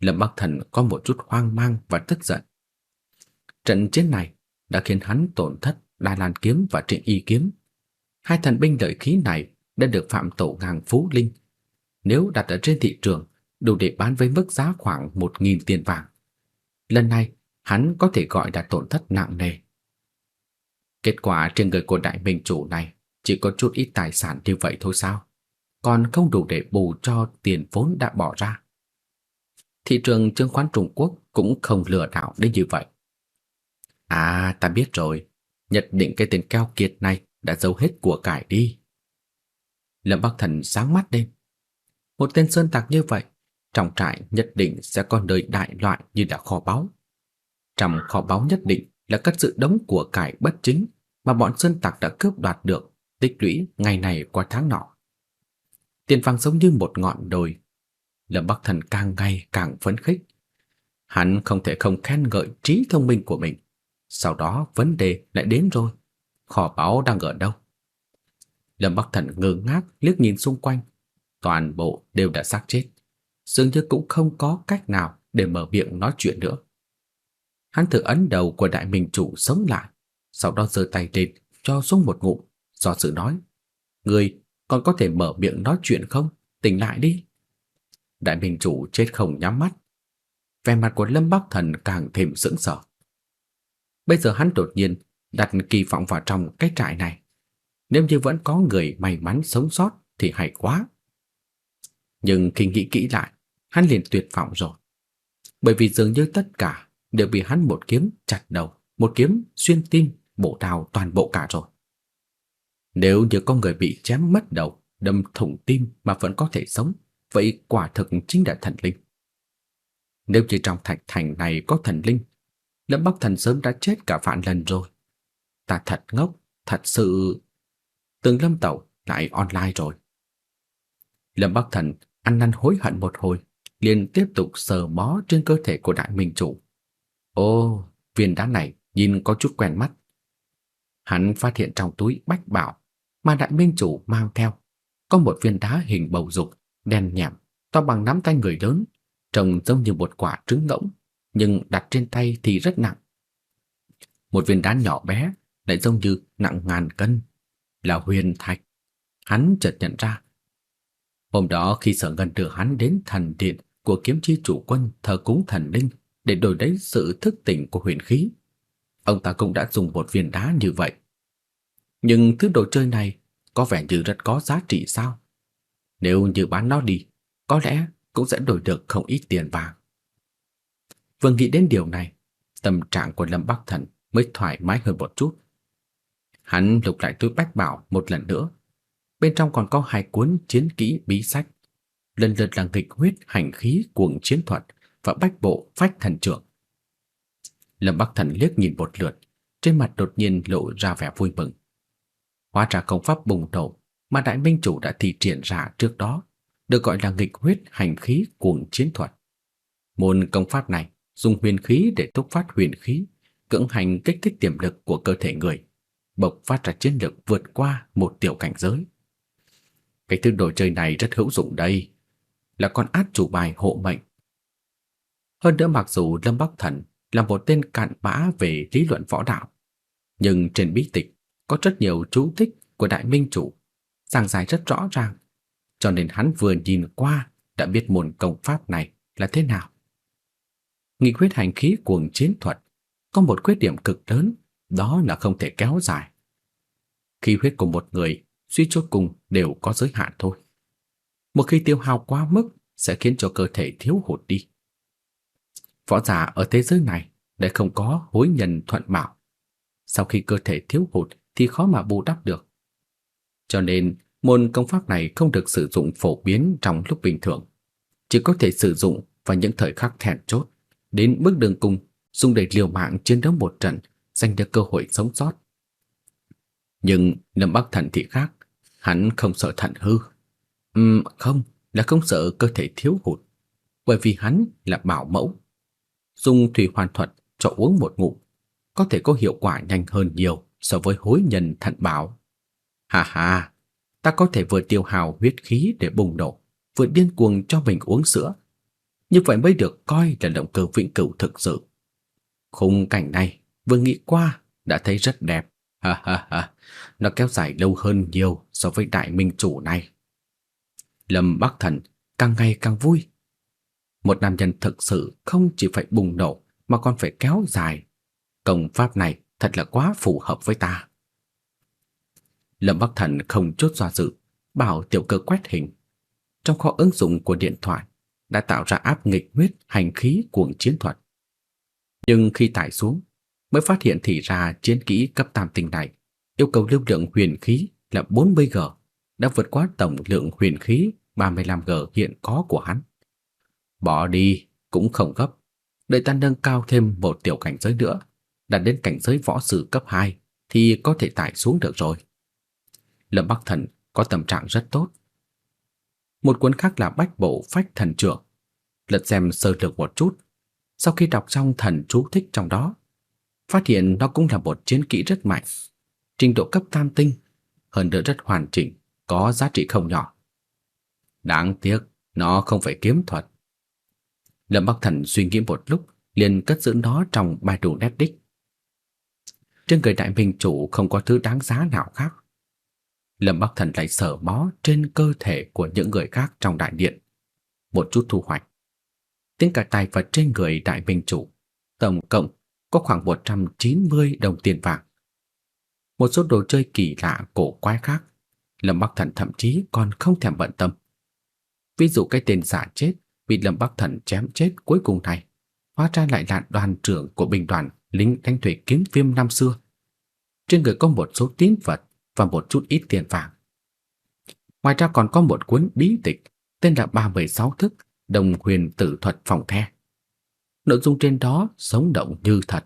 Speaker 2: Lâm Bắc Thần có một chút hoang mang và tức giận. Trận chiến này đã khiến hắn tổn thất Đa Lan kiếm và Trịnh Y kiếm. Hai thần binh lợi khí này đã được Phạm Tổ ngang phú linh. Nếu đặt ở trên thị trường, đủ để bán với mức giá khoảng 1.000 tiền vàng. Lần này, hắn có thể gọi là tổn thất nặng nề. Kết quả trên người của đại minh chủ này chỉ có chút ít tài sản như vậy thôi sao? Còn không đủ để bù cho tiền vốn đã bỏ ra. Thị trường chứng khoán Trung Quốc cũng không lừa đảo đến như vậy. À, ta biết rồi, nhận định cái tên keo kiệt này đã giấu hết của cải đi. Lâm Bắc Thần sáng mắt lên. Một tên sơn tặc như vậy, trong trại nhất định sẽ có nơi đại loại như là kho báu. Trong kho báu nhất định là cất sự đống của cải bất chính mà bọn sơn tặc đã cướp đoạt được, tích lũy ngày này qua tháng nọ. Tiền vàng giống như một ngọn đồi. Lâm Bắc Thần càng ngày càng phấn khích. Hắn không thể không khen ngợi trí thông minh của mình. Sau đó vấn đề lại đến rồi. Kho báu đang ở đâu? Lâm Bắc Thần ngơ ngác liếc nhìn xung quanh. Toàn bộ đều đã xác chết. Dường như cũng không có cách nào để mở miệng nói chuyện nữa. Hắn thử ấn đầu của đại minh chủ sống lại, sau đó giơ tay lên cho xuống một ngụm, do sự nói: "Ngươi còn có thể mở miệng nói chuyện không? Tỉnh lại đi." Đại minh chủ chết không nhắm mắt. Vẻ mặt của Lâm Bắc Thần càng thêm sững sờ. Bây giờ hắn đột nhiên đặt kỳ vọng vào trong cái trại này. Nếu như vẫn có người may mắn sống sót thì hay quá. Nhưng khi nghĩ kỹ lại, hắn liền tuyệt vọng rồi. Bởi vì dường như tất cả đều bị hắn một kiếm chặt đầu, một kiếm xuyên tim, bổ đào toàn bộ cả rồi. Nếu như có người bị chém mất đầu, đâm thủng tim mà vẫn có thể sống, vậy quả thực chính là thần linh. Nếu như trong thạch thành này có thần linh, Lâm Bắc Thần sớm đã chết cả vạn lần rồi. Ta thật ngốc, thật sự... Tường Lâm Tẩu lại online rồi. Lâm Bắc Thần ăn năn hối hận một hồi, liền tiếp tục sờ mó trên cơ thể của đại minh chủ. Ô, viên đá này nhìn có chút quen mắt. Hắn phát hiện trong túi bách bảo mà đại minh chủ mang theo có một viên đá hình bầu dục, đen nhẹm, to bằng nắm tay người lớn, trông giống như một quả trứng ngỗng, nhưng đặt trên tay thì rất nặng. Một viên đá nhỏ bé lại giống như nặng ngàn cân, là huyền thạch. Hắn chợt nhận ra. Hôm đó khi Sở Ngân đưa hắn đến thần điện của kiếm chi chủ quân thờ cúng thần linh để đổi lấy sự thức tỉnh của huyền khí, ông ta cũng đã dùng một viên đá như vậy. Nhưng thứ đồ chơi này có vẻ như rất có giá trị sao? Nếu như bán nó đi, có lẽ cũng sẽ đổi được không ít tiền vàng. Vừa nghĩ đến điều này, tâm trạng của Lâm Bắc Thần mới thoải mái hơn một chút. Hắn lục lại túi bách bảo một lần nữa. Bên trong còn có hai cuốn chiến kỹ bí sách, lần lượt là nghịch huyết hành khí cuồng chiến thuật và bách bộ phách thần trưởng. Lâm Bắc Thần liếc nhìn một lượt, trên mặt đột nhiên lộ ra vẻ vui mừng. Hóa ra công pháp bùng nổ mà Đại Minh Chủ đã thi triển ra trước đó, được gọi là nghịch huyết hành khí cuồng chiến thuật. Môn công pháp này dùng huyền khí để thúc phát huyền khí, cưỡng hành kích thích tiềm lực của cơ thể người, bộc phát ra chiến lực vượt qua một tiểu cảnh giới. Cái thứ đồ chơi này rất hữu dụng đây, là con át chủ bài hộ mệnh. Hơn nữa mặc dù Lâm Bắc Thần là một tên cạn bã về lý luận võ đạo, nhưng trên bí tịch có rất nhiều chú thích của Đại Minh Chủ, giảng giải rất rõ ràng, cho nên hắn vừa nhìn qua đã biết môn công pháp này là thế nào. Nghị quyết hành khí cuồng chiến thuật có một khuyết điểm cực lớn, đó là không thể kéo dài. Khí huyết của một người suy cho cùng đều có giới hạn thôi. Một khi tiêu hao quá mức sẽ khiến cho cơ thể thiếu hụt đi. Võ giả ở thế giới này lại không có hối nhân thuận mạo. Sau khi cơ thể thiếu hụt thì khó mà bù đắp được. Cho nên môn công pháp này không được sử dụng phổ biến trong lúc bình thường, chỉ có thể sử dụng vào những thời khắc then chốt, đến bước đường cùng dùng để liều mạng chiến đấu một trận, giành được cơ hội sống sót. Nhưng Lâm Bắc Thần thì khác, hắn không sợ thận hư. Ừm, không, là không sợ cơ thể thiếu hụt, bởi vì hắn là bảo mẫu. Dùng thủy hoàn thuật cho uống một ngụm, có thể có hiệu quả nhanh hơn nhiều so với hối nhân thận bảo. Hà hà, ta có thể vừa tiêu hào huyết khí để bùng nổ, vừa điên cuồng cho mình uống sữa. Như vậy mới được coi là động cơ vĩnh cửu thực sự. Khung cảnh này vừa nghĩ qua đã thấy rất đẹp. Ha ha ha, nó kéo dài lâu hơn nhiều so với đại minh chủ này. Lâm Bắc Thần càng ngày càng vui. Một nam nhân thực sự không chỉ phải bùng nổ mà còn phải kéo dài. Công pháp này thật là quá phù hợp với ta. Lâm Bắc Thần không chút do dự, bảo tiểu cơ quét hình. Trong kho ứng dụng của điện thoại đã tạo ra áp nghịch huyết hành khí cuồng chiến thuật. Nhưng khi tải xuống, mới phát hiện thì ra chiến kỹ cấp tam tinh này yêu cầu lưu lượng huyền khí là 40G, đã vượt quá tổng lượng huyền khí 35G hiện có của hắn. Bỏ đi cũng không gấp, đợi ta nâng cao thêm một tiểu cảnh giới nữa, đạt đến cảnh giới võ sư cấp 2 thì có thể tải xuống được rồi. Lâm Bắc Thần có tâm trạng rất tốt. Một cuốn khác là Bách Bộ Phách Thần Trưởng. Lật xem sơ lược một chút, sau khi đọc xong thần chú thích trong đó, phát hiện nó cũng là một chiến kỹ rất mạnh, trình độ cấp tam tinh, hơn nữa rất hoàn chỉnh, có giá trị không nhỏ. Đáng tiếc, nó không phải kiếm thuật. Lâm Bắc Thần suy nghĩ một lúc, liền cất giữ nó trong bài đủ nét đích. Trên người đại minh chủ không có thứ đáng giá nào khác. Lâm Bắc Thần lại sở mó trên cơ thể của những người khác trong đại điện. Một chút thu hoạch. Tính cả tài vật trên người đại minh chủ, tổng cộng có khoảng 190 đồng tiền vàng. Một số đồ chơi kỳ lạ cổ quái khác, Lâm Bắc Thần thậm chí còn không thèm bận tâm. Ví dụ cái tên giả chết bị Lâm Bắc Thần chém chết cuối cùng này, hóa ra lại là đoàn trưởng của binh đoàn lính đánh thủy kiếm viêm năm xưa. Trên người có một số tín vật và một chút ít tiền vàng. Ngoài ra còn có một cuốn bí tịch tên là 36 thức Đồng Huyền Tử Thuật Phòng The. Nội dung trên đó sống động như thật,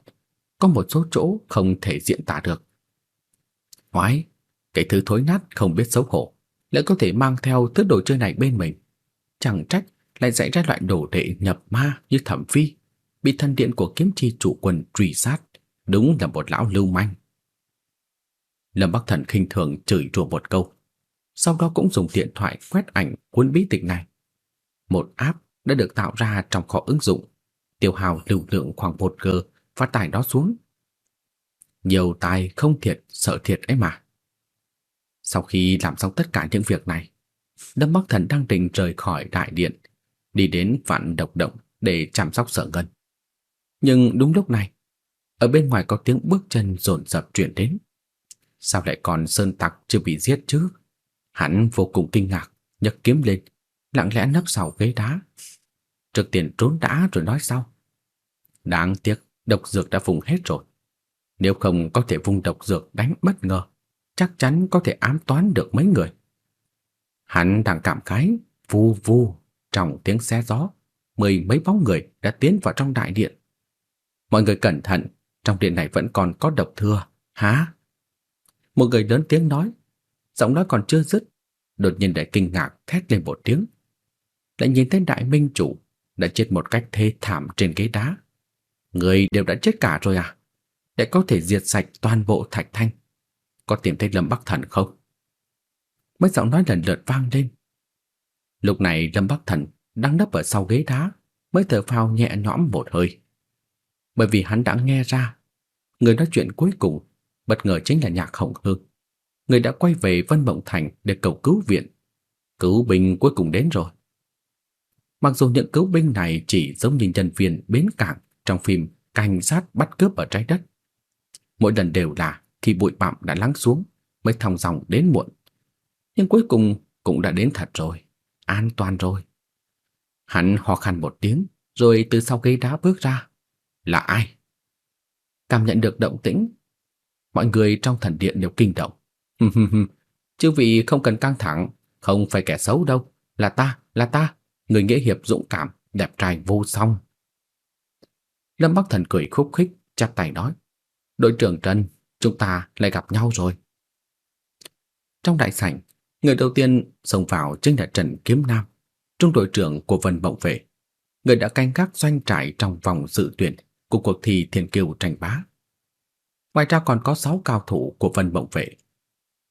Speaker 2: có một số chỗ không thể diễn tả được. Hoái, cái thứ thối nát không biết xấu hổ, lại có thể mang theo thứ đồ chơi này bên mình. Chẳng trách lại dạy ra loại đồ đệ nhập ma như thẩm phi, bị thân điện của kiếm chi chủ quân truy sát, đúng là một lão lưu manh. Lâm Bắc Thần khinh thường chửi rủa một câu, sau đó cũng dùng điện thoại quét ảnh cuốn bí tịch này. Một app đã được tạo ra trong kho ứng dụng, tiêu hao lưu lượng khoảng 1G phát tải nó xuống. Nhiều tài không thiệt, sợ thiệt ấy mà. Sau khi làm xong tất cả những việc này, Đâm Bắc Thần đang định rời khỏi đại điện, đi đến vạn độc động để chăm sóc sở ngân. Nhưng đúng lúc này, ở bên ngoài có tiếng bước chân rồn rập truyền đến. Sao lại còn sơn tặc chưa bị giết chứ? Hắn vô cùng kinh ngạc, nhấc kiếm lên, lặng lẽ nấp sau ghế đá. Trước tiên trốn đã rồi nói sau. Đáng tiếc, độc dược đã vùng hết rồi. Nếu không có thể vung độc dược đánh bất ngờ, chắc chắn có thể ám toán được mấy người. Hắn đang cảm khái, vu vu, trong tiếng xé gió, mười mấy bóng người đã tiến vào trong đại điện. Mọi người cẩn thận, trong điện này vẫn còn có độc thừa, hả? Một người lớn tiếng nói, giọng nói còn chưa dứt, đột nhiên đại kinh ngạc thét lên một tiếng. Lại nhìn thấy đại minh chủ đã chết một cách thê thảm trên ghế đá. Người đều đã chết cả rồi à? Để có thể diệt sạch toàn bộ thạch thanh. Có tìm thấy Lâm Bắc Thần không? Mấy giọng nói lần lượt vang lên. Lúc này Lâm Bắc Thần đang nấp ở sau ghế đá, mới thở phào nhẹ nhõm một hơi. Bởi vì hắn đã nghe ra, người nói chuyện cuối cùng bất ngờ chính là Nhạc Hồng Hương. Người đã quay về Vân Mộng Thành để cầu cứu viện. Cứu binh cuối cùng đến rồi. Mặc dù những cứu binh này chỉ giống như nhân viên bến cảng trong phim cảnh sát bắt cướp ở trái đất. Mỗi lần đều là khi bụi bặm đã lắng xuống mới thong dòng đến muộn. Nhưng cuối cùng cũng đã đến thật rồi, an toàn rồi. Hắn ho khan một tiếng, rồi từ sau ghế đá bước ra. Là ai? Cảm nhận được động tĩnh, mọi người trong thần điện đều kinh động. Chư vị không cần căng thẳng, không phải kẻ xấu đâu, là ta, là ta, người nghĩa hiệp dũng cảm, đẹp trai vô song. Lâm Bắc Thần cười khúc khích, chắp tay nói: "Đội trưởng Trần, chúng ta lại gặp nhau rồi." Trong đại sảnh, người đầu tiên xông vào chính là Trần Kiếm Nam, trung đội trưởng của Vân Mộng Vệ, người đã canh gác doanh trại trong vòng dự tuyển của cuộc thi Thiên Kiêu tranh bá. Ngoài ra còn có 6 cao thủ của Vân Mộng Vệ,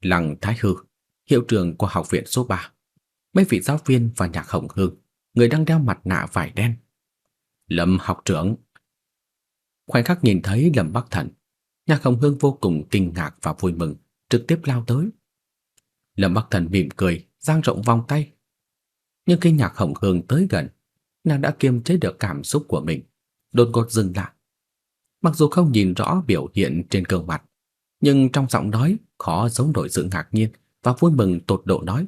Speaker 2: Lăng Thái Hư, hiệu trưởng của học viện số 3, mấy vị giáo viên và nhạc hồng hương, người đang đeo mặt nạ vải đen. Lâm học trưởng. Khoảnh khắc nhìn thấy Lâm Bắc Thần, nhạc hồng hương vô cùng kinh ngạc và vui mừng, trực tiếp lao tới. Lâm Bắc Thần mỉm cười, dang rộng vòng tay. Nhưng khi nhạc hồng hương tới gần, nàng đã kiềm chế được cảm xúc của mình, đột ngột dừng lại. Mặc dù không nhìn rõ biểu hiện trên gương mặt, nhưng trong giọng nói khó giấu nổi sự ngạc nhiên và vui mừng tột độ nói: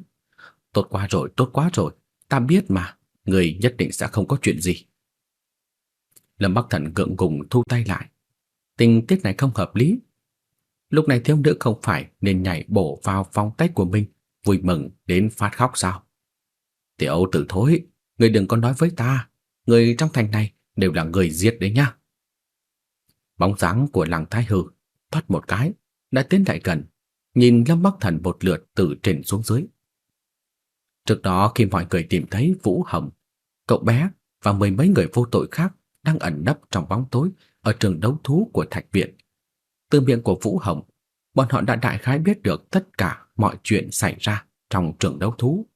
Speaker 2: "Tốt quá rồi, tốt quá rồi, ta biết mà, người nhất định sẽ không có chuyện gì." Lâm Bắc Thần gượng gùng thu tay lại. Tình tiết này không hợp lý. Lúc này thiếu nữ không phải nên nhảy bổ vào vòng tay của mình vui mừng đến phát khóc sao? Tiểu tử thối, người đừng có nói với ta, người trong thành này đều là người giết đấy nhá. Bóng dáng của làng Thái Hư thoát một cái, đã tiến lại gần, nhìn Lâm Bắc Thần một lượt từ trên xuống dưới. Trước đó khi mọi người tìm thấy Vũ Hồng, cậu bé và mười mấy người vô tội khác đang ẩn nấp trong bóng tối ở trường đấu thú của Thạch Viện. Từ miệng của Vũ Hồng, bọn họ đã đại khái biết được tất cả mọi chuyện xảy ra trong trường đấu thú,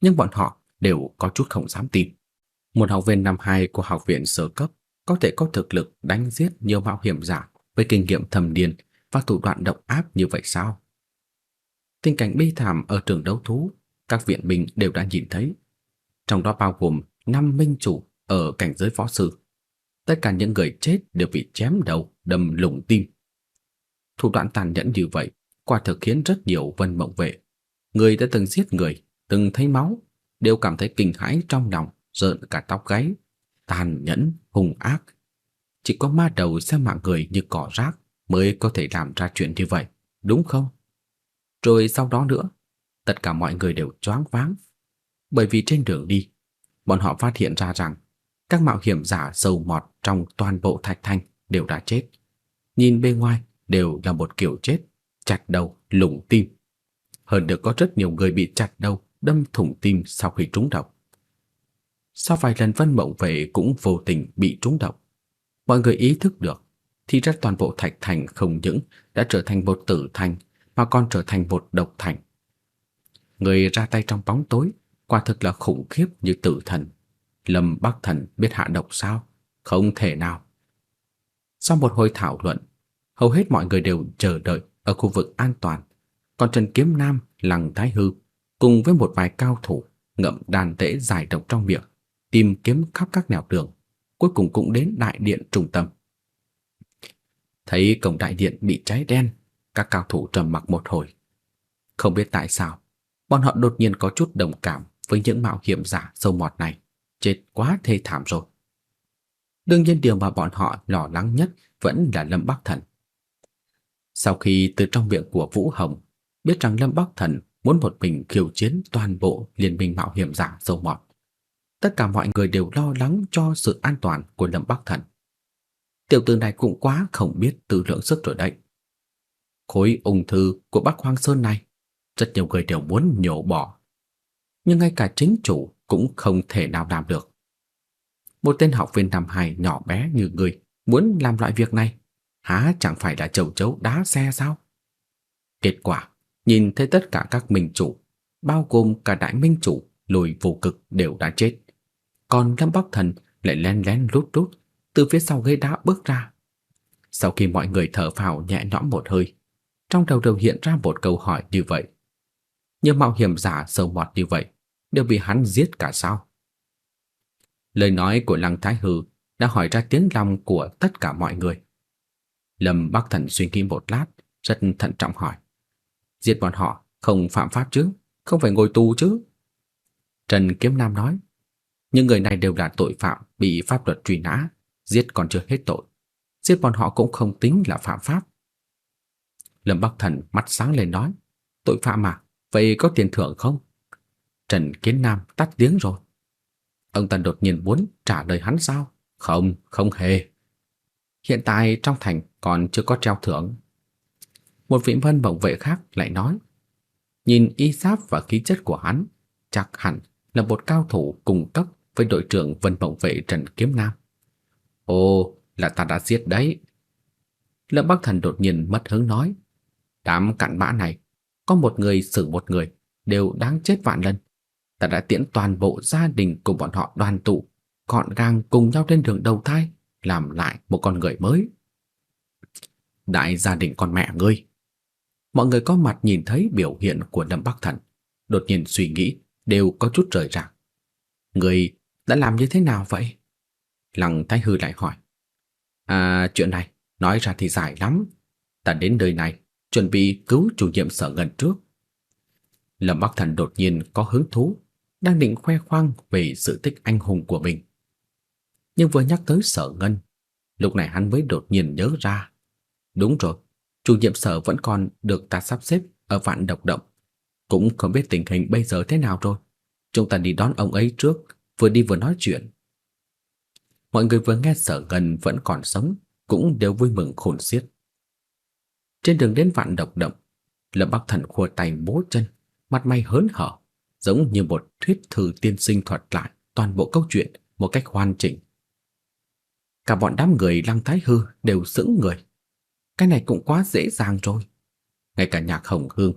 Speaker 2: nhưng bọn họ đều có chút không dám tin. Một học viên năm 2 của học viện sơ cấp có thể có thực lực đánh giết nhiều mạo hiểm giả với kinh nghiệm thầm điền và thủ đoạn độc ác như vậy sao? Tình cảnh bi thảm ở trường đấu thú, các viện binh đều đã nhìn thấy. Trong đó bao gồm năm minh chủ ở cảnh giới võ sư. Tất cả những người chết đều bị chém đầu, đâm lủng tim. Thủ đoạn tàn nhẫn như vậy, quả thực khiến rất nhiều vân mộng vệ. Người đã từng giết người, từng thấy máu, đều cảm thấy kinh hãi trong lòng, rợn cả tóc gáy, tàn nhẫn, hung ác. Chỉ có ma đầu xem mạng người như cỏ rác mới có thể làm ra chuyện như vậy, đúng không? Rồi sau đó nữa, tất cả mọi người đều choáng váng, bởi vì trên đường đi, bọn họ phát hiện ra rằng các mạo hiểm giả sâu mọt trong toàn bộ thạch thành đều đã chết. Nhìn bên ngoài đều là một kiểu chết, chặt đầu, lủng tim. Hơn được có rất nhiều người bị chặt đầu, đâm thủng tim sau khi trúng độc. Sau vài lần Vân Mộng về cũng vô tình bị trúng độc, mọi người ý thức được thì ra toàn bộ thạch thành không những đã trở thành một tử thành mà còn trở thành một độc thành. Người ra tay trong bóng tối quả thực là khủng khiếp như tử thần. Lâm Bắc Thần biết hạ độc sao? Không thể nào. Sau một hồi thảo luận, hầu hết mọi người đều chờ đợi ở khu vực an toàn, còn Trần Kiếm Nam, Lăng Thái Hư cùng với một vài cao thủ ngậm đàn tễ giải độc trong miệng, tìm kiếm khắp các nẻo đường, cuối cùng cũng đến đại điện trung tâm. Thấy cổng đại điện bị cháy đen, các cao thủ trầm mặc một hồi. Không biết tại sao, bọn họ đột nhiên có chút đồng cảm với những mạo hiểm giả sâu mọt này, chết quá thê thảm rồi. Đương nhiên điều mà bọn họ lo lắng nhất vẫn là Lâm Bắc Thần. Sau khi từ trong miệng của Vũ Hồng biết rằng Lâm Bắc Thần muốn một mình khiêu chiến toàn bộ liên minh mạo hiểm giả sâu mọt, tất cả mọi người đều lo lắng cho sự an toàn của Lâm Bắc Thần. Tiểu tử này cũng quá không biết tự lượng sức rồi đấy. Khối ung thư của Bắc Hoang Sơn này, rất nhiều người đều muốn nhổ bỏ. Nhưng ngay cả chính chủ cũng không thể nào làm được. Một tên học viên năm hai nhỏ bé như người muốn làm loại việc này, há chẳng phải là chầu chấu đá xe sao? Kết quả, nhìn thấy tất cả các minh chủ, bao gồm cả đại minh chủ, lùi vô cực đều đã chết. Còn Lâm Bắc Thần lại lén lén lút lút từ phía sau ghế đá bước ra. Sau khi mọi người thở phào nhẹ nhõm một hơi, trong đầu đều hiện ra một câu hỏi như vậy. Nhiều mạo hiểm giả sâu mọt như vậy đều bị hắn giết cả sao? Lời nói của Lăng Thái Hư đã hỏi ra tiếng lòng của tất cả mọi người. Lâm Bắc Thần suy nghĩ một lát, rất thận trọng hỏi. Giết bọn họ không phạm pháp chứ, không phải ngồi tù chứ? Trần Kiếm Nam nói, những người này đều là tội phạm bị pháp luật truy nã, giết còn chưa hết tội. Giết bọn họ cũng không tính là phạm pháp. Lâm Bắc Thần mắt sáng lên nói, tội phạm mà, vậy có tiền thưởng không? Trần Kiến Nam tắt tiếng rồi. Ông ta đột nhiên muốn trả lời hắn sao? Không, không hề. Hiện tại trong thành còn chưa có treo thưởng. Một vị vân bảo vệ khác lại nói, nhìn y sáp và khí chất của hắn, chắc hẳn là một cao thủ cùng cấp với đội trưởng Vân Mộng Vệ Trần Kiếm Nam. Ồ, là ta đã giết đấy. Lâm Bắc Thần đột nhiên mất hứng nói, đám cặn bã này, có một người xử một người, đều đáng chết vạn lần. Ta đã tiễn toàn bộ gia đình cùng bọn họ đoàn tụ, gọn gàng cùng nhau trên đường đầu thai, làm lại một con người mới. Đại gia đình con mẹ ngươi. Mọi người có mặt nhìn thấy biểu hiện của Lâm Bắc Thần, đột nhiên suy nghĩ đều có chút rời rạc. Người đã làm như thế nào vậy? Lăng Thái Hư lại hỏi. À, chuyện này, nói ra thì dài lắm. Ta đến nơi này, chuẩn bị cứu chủ nhiệm sở ngân trước. Lâm Bắc Thần đột nhiên có hứng thú, đang định khoe khoang về sự tích anh hùng của mình. Nhưng vừa nhắc tới sở ngân, lúc này hắn mới đột nhiên nhớ ra. Đúng rồi, chủ nhiệm sở vẫn còn được ta sắp xếp ở vạn độc động. cũng không biết tình hình bây giờ thế nào rồi. Chúng ta đi đón ông ấy trước, vừa đi vừa nói chuyện. Mọi người vừa nghe Sở Ngân vẫn còn sống, cũng đều vui mừng khôn xiết. Trên đường đến vạn độc động, Lâm Bắc Thần khua tay bố chân, mặt mày hớn hở, giống như một thuyết thư tiên sinh thuật lại toàn bộ câu chuyện một cách hoàn chỉnh. Cả bọn đám người Lăng Thái Hư đều sững người. Cái này cũng quá dễ dàng rồi. Ngay cả Nhạc Hồng Hương,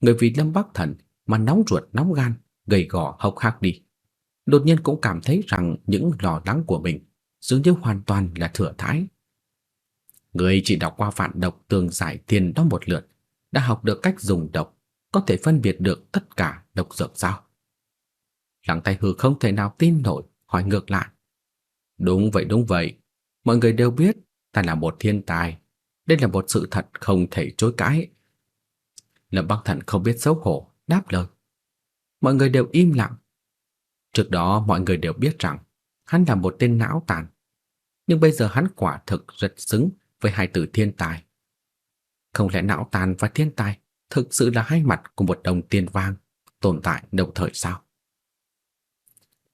Speaker 2: người vì Lâm Bắc Thần mà nóng ruột nóng gan, gầy gò hốc hác đi. Đột nhiên cũng cảm thấy rằng những lo lắng của mình dường như hoàn toàn là thừa thãi. Người chỉ đọc qua vạn độc tường giải tiền đó một lượt, đã học được cách dùng độc, có thể phân biệt được tất cả độc dược sao? Lăng tay hư không thể nào tin nổi, hỏi ngược lại. Đúng vậy, đúng vậy. Mọi người đều biết ta là một thiên tài. Đây là một sự thật không thể chối cãi. Lâm Bắc Thần không biết xấu hổ, đáp lời. Mọi người đều im lặng. Trước đó mọi người đều biết rằng hắn là một tên não tàn. Nhưng bây giờ hắn quả thực rất xứng với hai từ thiên tài. Không lẽ não tàn và thiên tài thực sự là hai mặt của một đồng tiền vàng tồn tại đồng thời sao?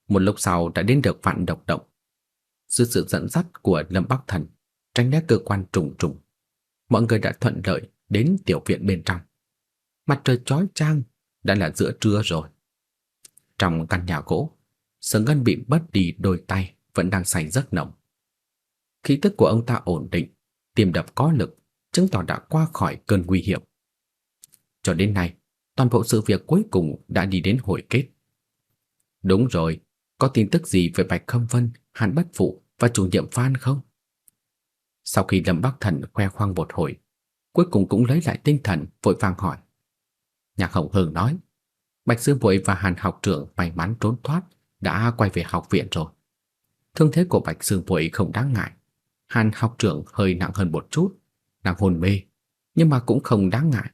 Speaker 2: Một lúc sau đã đến được vạn độc động. Dưới sự dẫn dắt của Lâm Bắc Thần, tránh né cơ quan trùng trùng, mọi người đã thuận lợi đến tiểu viện bên trong. Mặt trời chói chang đã là giữa trưa rồi. Trong căn nhà gỗ, Sở Ngân bị mất đi đôi tay vẫn đang say giấc nồng. Khí tức của ông ta ổn định, tim đập có lực, chứng tỏ đã qua khỏi cơn nguy hiểm. Cho đến nay, toàn bộ sự việc cuối cùng đã đi đến hồi kết. Đúng rồi, có tin tức gì về Bạch Khâm Vân, Hàn Bất Phụ và chủ nhiệm Phan không? Sau khi Lâm Bắc Thần khoe khoang một hồi, cuối cùng cũng lấy lại tinh thần, vội vàng hỏi. Nhạc Hồng Hương nói, Bạch Sư vội và Hàn học trưởng may mắn trốn thoát, đã quay về học viện rồi. Thương thế của Bạch Sư vội không đáng ngại, Hàn học trưởng hơi nặng hơn một chút, nặng hôn mê, nhưng mà cũng không đáng ngại.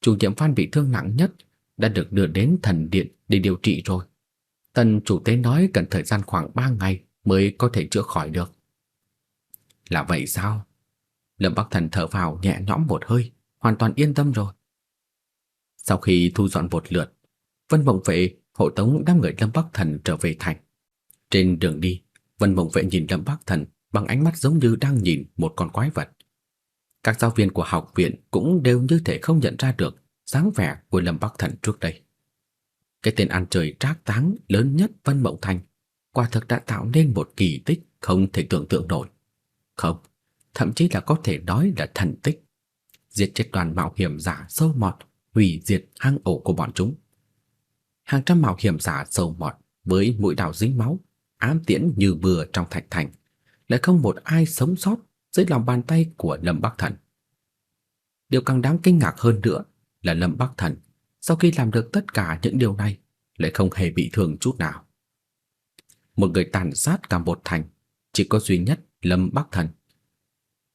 Speaker 2: Chủ nhiệm Phan bị thương nặng nhất đã được đưa đến thần điện để điều trị rồi. Tần chủ tế nói cần thời gian khoảng 3 ngày mới có thể chữa khỏi được. Là vậy sao? Lâm Bắc Thần thở vào nhẹ nhõm một hơi, hoàn toàn yên tâm rồi. Sau khi thu dọn một lượt, Vân Mộng Vệ hộ tống đám người Lâm Bắc Thần trở về thành. Trên đường đi, Vân Mộng Vệ nhìn Lâm Bắc Thần bằng ánh mắt giống như đang nhìn một con quái vật. Các giáo viên của học viện cũng đều như thể không nhận ra được dáng vẻ của Lâm Bắc Thần trước đây. Cái tên ăn trời trác táng lớn nhất Vân Mộng Thành quả thực đã tạo nên một kỳ tích không thể tưởng tượng nổi. Không, thậm chí là có thể nói là thần tích. Diệt chết đoàn mạo hiểm giả sâu mọt, hủy diệt hang ổ của bọn chúng. Hàng trăm mạo hiểm giả sâu mọt với mũi đào dính máu, ám tiễn như bừa trong thạch thành, lại không một ai sống sót dưới lòng bàn tay của Lâm Bắc Thần. Điều càng đáng kinh ngạc hơn nữa là Lâm Bắc Thần sau khi làm được tất cả những điều này lại không hề bị thương chút nào. Một người tàn sát cả một thành, chỉ có duy nhất Lâm Bắc Thần.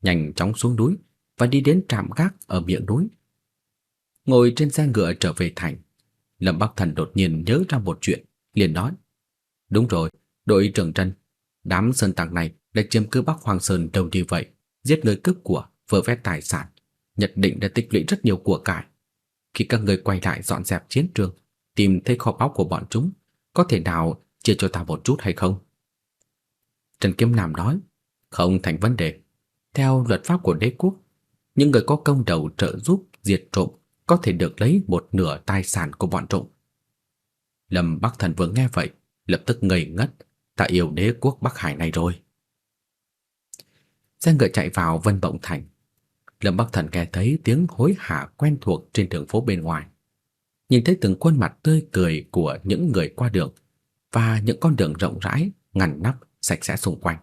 Speaker 2: Nhanh chóng xuống núi và đi đến trạm gác ở miệng núi. Ngồi trên xe ngựa trở về thành, Lâm Bắc Thần đột nhiên nhớ ra một chuyện, liền nói: "Đúng rồi, đội trưởng Trần, đám sơn tặc này lại chiếm cứ Bắc Hoàng Sơn đâu như vậy, giết người cướp của, vơ vét tài sản, nhất định đã tích lũy rất nhiều của cải. Khi các người quay lại dọn dẹp chiến trường, tìm thấy kho báu của bọn chúng, có thể nào chia cho ta một chút hay không? Trần Kiếm Nam nói, không thành vấn đề. Theo luật pháp của đế quốc, những người có công đầu trợ giúp diệt trộm có thể được lấy một nửa tài sản của bọn trộm. Lâm Bắc Thần vừa nghe vậy, lập tức ngây ngất, ta yêu đế quốc Bắc Hải này rồi. Xe ngựa chạy vào Vân Bộng Thành. Lâm Bắc Thần nghe thấy tiếng hối hả quen thuộc trên đường phố bên ngoài. Nhìn thấy từng khuôn mặt tươi cười của những người qua đường và những con đường rộng rãi, ngăn nắp, sạch sẽ xung quanh.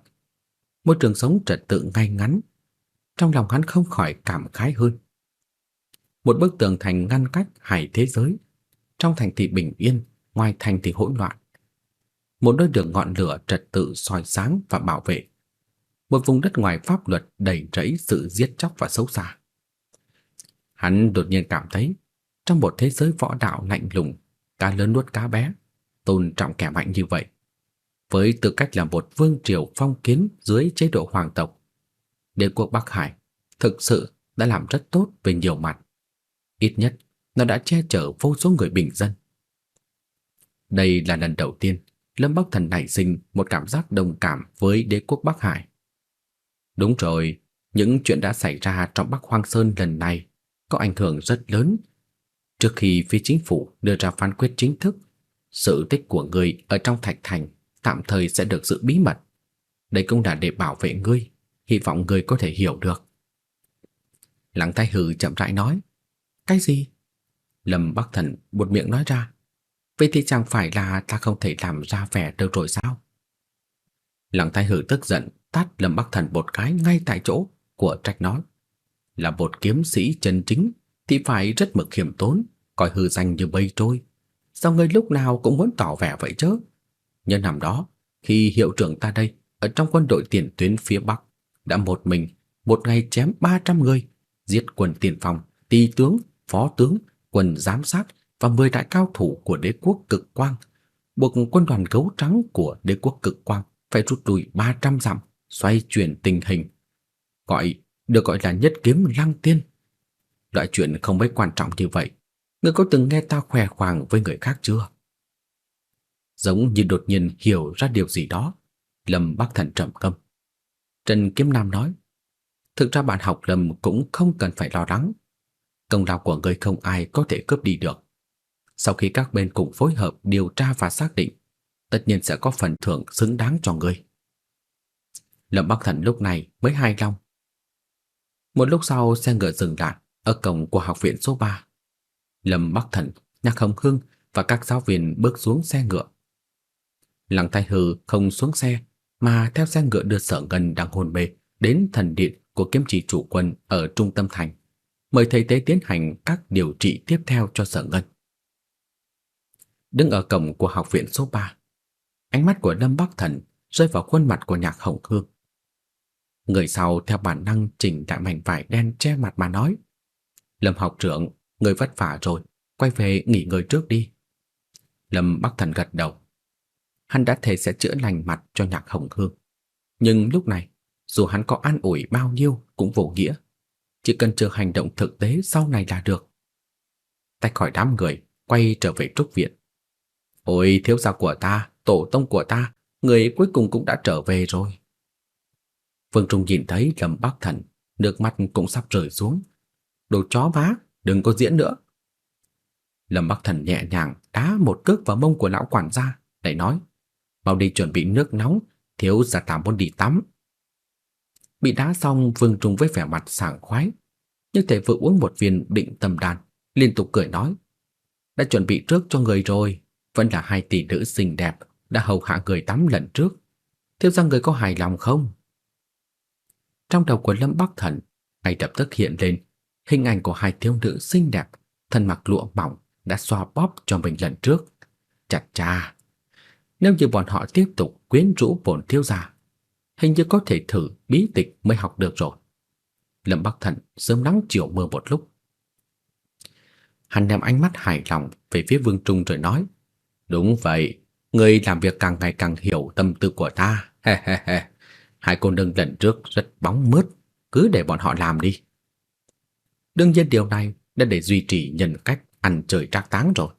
Speaker 2: Môi trường sống trật tự ngay ngắn. Trong lòng hắn không khỏi cảm khái hơn. Một bức tường thành ngăn cách hai thế giới. Trong thành thị bình yên, ngoài thành thì hỗn loạn. Một đôi đường ngọn lửa trật tự soi sáng và bảo vệ một vùng đất ngoài pháp luật đầy rẫy sự giết chóc và xấu xa. Hắn đột nhiên cảm thấy, trong một thế giới võ đạo lạnh lùng, cá lớn nuốt cá bé, tôn trọng kẻ mạnh như vậy, với tư cách là một vương triều phong kiến dưới chế độ hoàng tộc, đế quốc Bắc Hải thực sự đã làm rất tốt về nhiều mặt. Ít nhất, nó đã che chở vô số người bình dân. Đây là lần đầu tiên Lâm Bắc Thần nảy sinh một cảm giác đồng cảm với đế quốc Bắc Hải. Đúng rồi, những chuyện đã xảy ra trong Bắc Hoang Sơn lần này có ảnh hưởng rất lớn. Trước khi phía chính phủ đưa ra phán quyết chính thức, sự tích của người ở trong Thạch Thành tạm thời sẽ được giữ bí mật. Đây cũng là để bảo vệ ngươi, hy vọng ngươi có thể hiểu được. Lăng Thái Hử chậm rãi nói, "Cái gì?" Lâm Bắc Thần buột miệng nói ra, "Vậy thì chẳng phải là ta không thể làm ra vẻ được rồi sao?" Lăng Thái Hử tức giận tát Lâm Bắc Thần một cái ngay tại chỗ của trách nói, "Là một kiếm sĩ chân chính thì phải rất mực khiêm tốn, coi hư danh như mây trôi, sao ngươi lúc nào cũng muốn tỏ vẻ vậy chứ?" Nhân năm đó, khi hiệu trưởng ta đây ở trong quân đội tiền tuyến phía Bắc đã một mình một ngày chém 300 người, giết quân tiền phòng, ti tướng, phó tướng, quân giám sát và 10 đại cao thủ của đế quốc cực quang, buộc quân đoàn gấu trắng của đế quốc cực quang phải rút lui 300 dặm, xoay chuyển tình hình. Gọi được gọi là nhất kiếm lăng tiên. Loại chuyện không mấy quan trọng như vậy, ngươi có từng nghe ta khoe khoang với người khác chưa? Giống như đột nhiên hiểu ra điều gì đó, Lâm Bắc Thần trầm ngâm. Trần Kiếm Nam nói, thực ra bạn học Lâm cũng không cần phải lo lắng. Công lao của ngươi không ai có thể cướp đi được. Sau khi các bên cùng phối hợp điều tra và xác định, tất nhiên sẽ có phần thưởng xứng đáng cho ngươi. Lâm Bắc Thần lúc này mới hài lòng. Một lúc sau xe ngựa dừng lại ở cổng của học viện số 3. Lâm Bắc Thần, Nhạc Hồng Hương và các giáo viên bước xuống xe ngựa. Lăng Thái Hư không xuống xe mà theo xe ngựa đưa Sở Ngân đang hôn mê đến thần điện của kiếm chỉ chủ quân ở trung tâm thành, mời thầy tế tiến hành các điều trị tiếp theo cho Sở Ngân. Đứng ở cổng của học viện số 3, ánh mắt của Lâm Bắc Thần rơi vào khuôn mặt của Nhạc Hồng Hương. Người sau theo bản năng chỉnh đại mảnh vải đen che mặt mà nói: "Lâm học trưởng, người vất vả rồi, quay về nghỉ ngơi trước đi." Lâm Bắc Thần gật đầu hắn đã thề sẽ chữa lành mặt cho Nhạc Hồng Hương. Nhưng lúc này, dù hắn có an ủi bao nhiêu cũng vô nghĩa, chỉ cần chờ hành động thực tế sau này là được. Tách khỏi đám người, quay trở về trúc viện. Ôi thiếu gia của ta, tổ tông của ta, người cuối cùng cũng đã trở về rồi. Vương Trung nhìn thấy Lâm Bắc Thần, nước mắt cũng sắp rơi xuống. Đồ chó vá, đừng có diễn nữa. Lâm Bắc Thần nhẹ nhàng đá một cước vào mông của lão quản gia, lại nói: mau đi chuẩn bị nước nóng, thiếu gia tạm muốn đi tắm. Bị đá xong, Vương Trung với vẻ mặt sảng khoái, như thể vừa uống một viên định tâm đan, liên tục cười nói: "Đã chuẩn bị trước cho người rồi, vẫn là hai tỷ nữ xinh đẹp đã hầu hạ người tắm lần trước, thiếu gia người có hài lòng không?" Trong đầu của Lâm Bắc Thần ngay lập tức hiện lên hình ảnh của hai thiếu nữ xinh đẹp, thân mặc lụa mỏng đã xoa bóp cho mình lần trước. Chặt cha, nếu như bọn họ tiếp tục quyến rũ bổn thiếu gia, hình như có thể thử bí tịch mới học được rồi. Lâm Bắc Thần sớm nắng chiều mưa một lúc. Hắn đem ánh mắt hài lòng về phía Vương Trung rồi nói: "Đúng vậy, người làm việc càng ngày càng hiểu tâm tư của ta." He he he. Hai cô nương lần trước rất bóng mướt, cứ để bọn họ làm đi. Đương nhiên điều này đã để duy trì nhân cách ăn chơi trác táng rồi.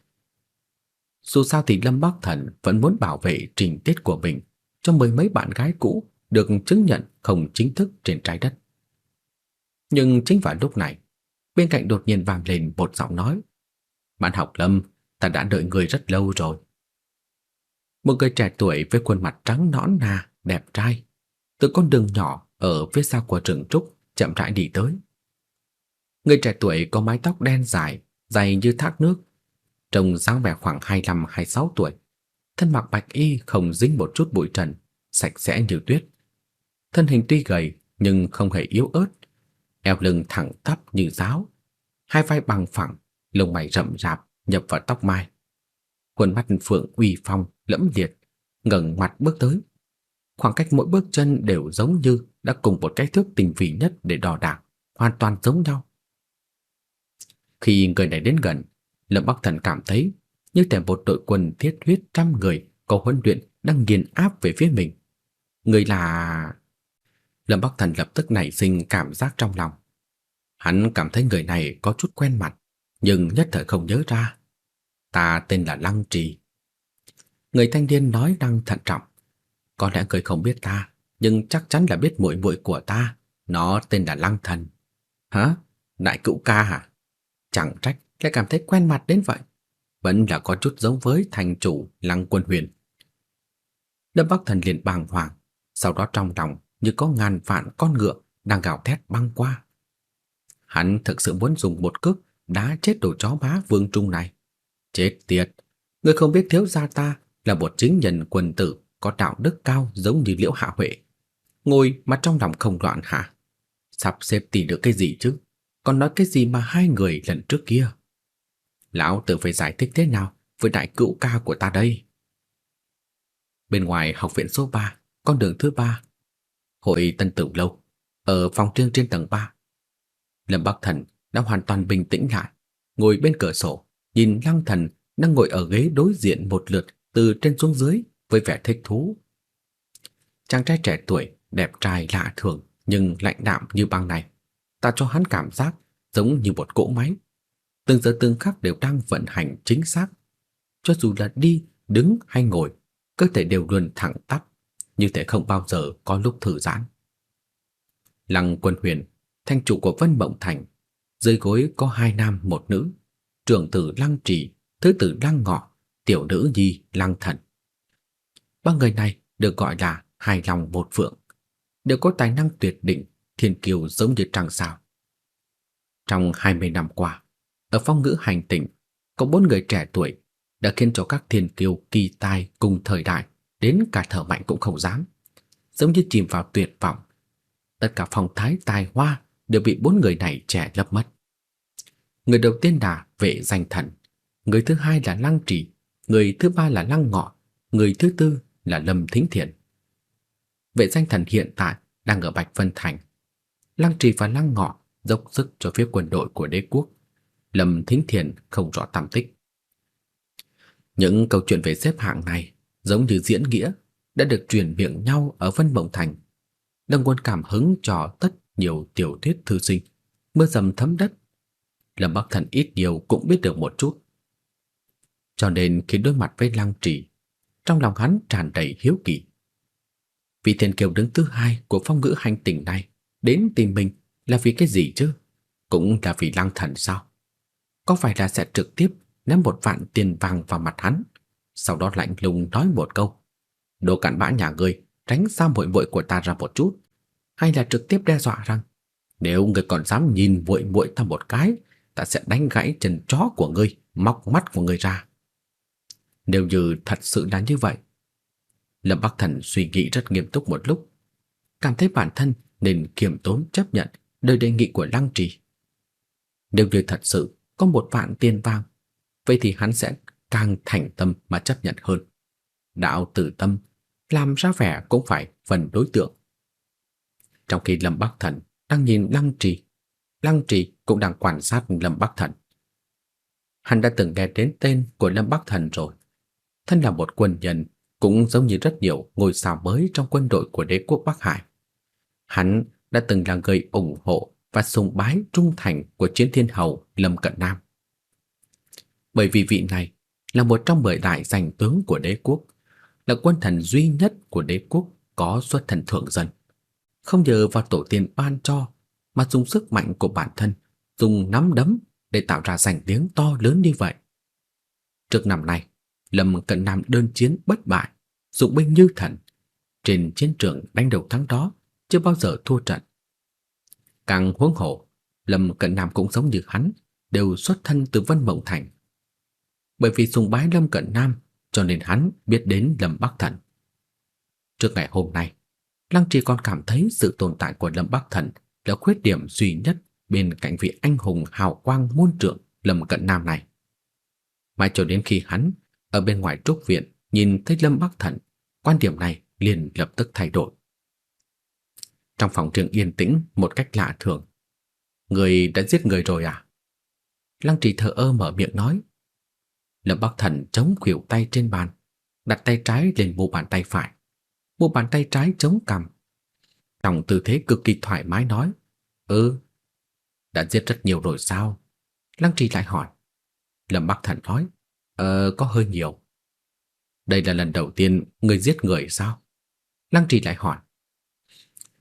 Speaker 2: Dù sao thì Lâm Bắc Thần vẫn muốn bảo vệ trình tiết của mình cho mười mấy bạn gái cũ được chứng nhận không chính thức trên trái đất. Nhưng chính vào lúc này, bên cạnh đột nhiên vang lên một giọng nói. Bạn học Lâm, ta đã đợi người rất lâu rồi. Một người trẻ tuổi với khuôn mặt trắng nõn nà, đẹp trai, từ con đường nhỏ ở phía sau của rừng trúc chậm rãi đi tới. Người trẻ tuổi có mái tóc đen dài, dày như thác nước, trông dáng vẻ khoảng 25-26 tuổi. Thân mặc bạch y không dính một chút bụi trần, sạch sẽ như tuyết. Thân hình tuy gầy nhưng không hề yếu ớt, eo lưng thẳng tắp như giáo, hai vai bằng phẳng, lông mày rậm rạp nhập vào tóc mai. Khuôn mắt phượng uy phong lẫm liệt, ngẩng mặt bước tới. Khoảng cách mỗi bước chân đều giống như đã cùng một cái thước tinh vi nhất để đo đạc, hoàn toàn giống nhau. Khi người này đến gần, Lâm Bắc Thần cảm thấy như thể một đội quân thiết huyết trăm người có huấn luyện đang nghiền áp về phía mình. Người là... Lâm Bắc Thần lập tức nảy sinh cảm giác trong lòng. Hắn cảm thấy người này có chút quen mặt, nhưng nhất thời không nhớ ra. Ta tên là Lăng Trì. Người thanh niên nói năng thận trọng. Có lẽ người không biết ta, nhưng chắc chắn là biết muội muội của ta, nó tên là Lăng Thần. Hả? Đại cữu ca hả? Chẳng trách lại cảm thấy quen mặt đến vậy. Vẫn là có chút giống với thành chủ Lăng Quân Huyền. Lâm Bắc Thần liền bàng hoàng, sau đó trong lòng như có ngàn vạn con ngựa đang gào thét băng qua. Hắn thực sự muốn dùng một cước đá chết đồ chó bá vương trung này. Chết tiệt, ngươi không biết thiếu gia ta là một chính nhân quân tử có đạo đức cao giống như Liễu Hạ Huệ. Ngồi mà trong lòng không loạn hả? Sắp xếp tìm được cái gì chứ? Còn nói cái gì mà hai người lần trước kia? Lão tự phải giải thích thế nào với đại cựu ca của ta đây? Bên ngoài học viện số 3, con đường thứ ba, hội Tân Tử Lâu, ở phòng trương trên tầng 3. Lâm Bắc Thần đã hoàn toàn bình tĩnh lại, ngồi bên cửa sổ, nhìn Lăng Thần đang ngồi ở ghế đối diện một lượt từ trên xuống dưới với vẻ thích thú. Chàng trai trẻ tuổi, đẹp trai lạ thường nhưng lạnh đạm như băng này, ta cho hắn cảm giác giống như một cỗ máy. Từng giờ từng khắc đều đang vận hành chính xác. Cho dù là đi, đứng hay ngồi, cơ thể đều luôn thẳng tắp, như thể không bao giờ có lúc thư giãn. Lăng Quân Huyền, thanh chủ của Vân Mộng Thành, dưới gối có hai nam một nữ, trưởng tử Lăng Trì, thứ tử Lăng Ngọ, tiểu nữ nhi Lăng Thần. Ba người này được gọi là hai lòng một phượng, đều có tài năng tuyệt định, thiên kiều giống như trăng sao. Trong 20 năm qua, ở phong ngữ hành tỉnh, có bốn người trẻ tuổi đã khiến cho các thiên kiều kỳ tài cùng thời đại đến cả thở mạnh cũng không dám, giống như chìm vào tuyệt vọng. Tất cả phong thái tài hoa đều bị bốn người này trẻ lấp mất. Người đầu tiên là vệ danh thần, người thứ hai là lăng trì, người thứ ba là lăng ngọ, người thứ tư là lâm thính thiện. Vệ danh thần hiện tại đang ở Bạch Vân Thành. Lăng trì và lăng ngọ dốc sức cho phía quân đội của đế quốc. Lâm thính thiện không rõ tầm tích. Những câu chuyện về xếp hạng này giống như diễn nghĩa đã được truyền miệng nhau ở Vân Mộng Thành. Đồng quân cảm hứng cho tất nhiều tiểu thuyết thư sinh, mưa dầm thấm đất. Lâm Bắc Thần ít nhiều cũng biết được một chút. Cho nên khi đối mặt với Lăng Trì, trong lòng hắn tràn đầy hiếu kỳ. Vị thiên kiều đứng thứ hai của phong ngữ hành tỉnh này đến tìm mình là vì cái gì chứ? Cũng là vì Lăng Thần sao? Có phải là sẽ trực tiếp ném một vạn tiền vàng vào mặt hắn, sau đó lạnh lùng nói một câu: "Đồ cặn bã nhà ngươi, tránh xa muội muội của ta ra một chút." Hay là trực tiếp đe dọa rằng: "Nếu ngươi còn dám nhìn muội muội ta một cái, ta sẽ đánh gãy chân chó của ngươi, móc mắt của ngươi ra." Nếu như thật sự là như vậy, Lâm Bắc Thần suy nghĩ rất nghiêm túc một lúc, cảm thấy bản thân nên kiềm tốn chấp nhận lời đề nghị của Lăng Trì. Nếu như thật sự có một vạn tiền vàng, vậy thì hắn sẽ càng thành tâm mà chấp nhận hơn. Đạo tử tâm, làm ra vẻ cũng phải phần đối tượng. Trong khi Lâm Bắc Thần đang nhìn Lăng Trì, Lăng Trì cũng đang quan sát Lâm Bắc Thần. Hắn đã từng nghe đến tên của Lâm Bắc Thần rồi. Thân là một quân nhân, cũng giống như rất nhiều ngôi sao mới trong quân đội của đế quốc Bắc Hải. Hắn đã từng là người ủng hộ và sùng bái trung thành của chiến thiên hầu Lâm Cận Nam. Bởi vì vị này là một trong mười đại danh tướng của đế quốc, là quân thần duy nhất của đế quốc có xuất thần thượng dân. Không nhờ vào tổ tiên ban cho, mà dùng sức mạnh của bản thân, dùng nắm đấm để tạo ra danh tiếng to lớn như vậy. Trước năm nay, Lâm Cận Nam đơn chiến bất bại, dụng binh như thần. Trên chiến trường đánh đầu thắng đó, chưa bao giờ thua trận. Càng huống hộ, Lâm Cận Nam cũng giống như hắn, đều xuất thân từ Vân Mộng Thành. Bởi vì sùng bái Lâm Cận Nam, cho nên hắn biết đến Lâm Bắc Thần. Trước ngày hôm nay, Lăng Trì còn cảm thấy sự tồn tại của Lâm Bắc Thần là khuyết điểm duy nhất bên cạnh vị anh hùng hào quang muôn trượng Lâm Cận Nam này. Mãi cho đến khi hắn ở bên ngoài trúc viện nhìn thấy Lâm Bắc Thần, quan điểm này liền lập tức thay đổi. Trong phòng trường yên tĩnh một cách lạ thường. Người đã giết người rồi à? Lăng trì thở ơ mở miệng nói. Lâm Bắc Thần chống khuỷu tay trên bàn, đặt tay trái lên mu bàn tay phải, mu bàn tay trái chống cằm. Trong tư thế cực kỳ thoải mái nói, "Ừ, đã giết rất nhiều rồi sao? Lăng Trì lại hỏi. Lâm Bắc Thần nói, Ờ, có hơi nhiều. Đây là lần đầu tiên người giết người sao? Lăng Trì lại hỏi.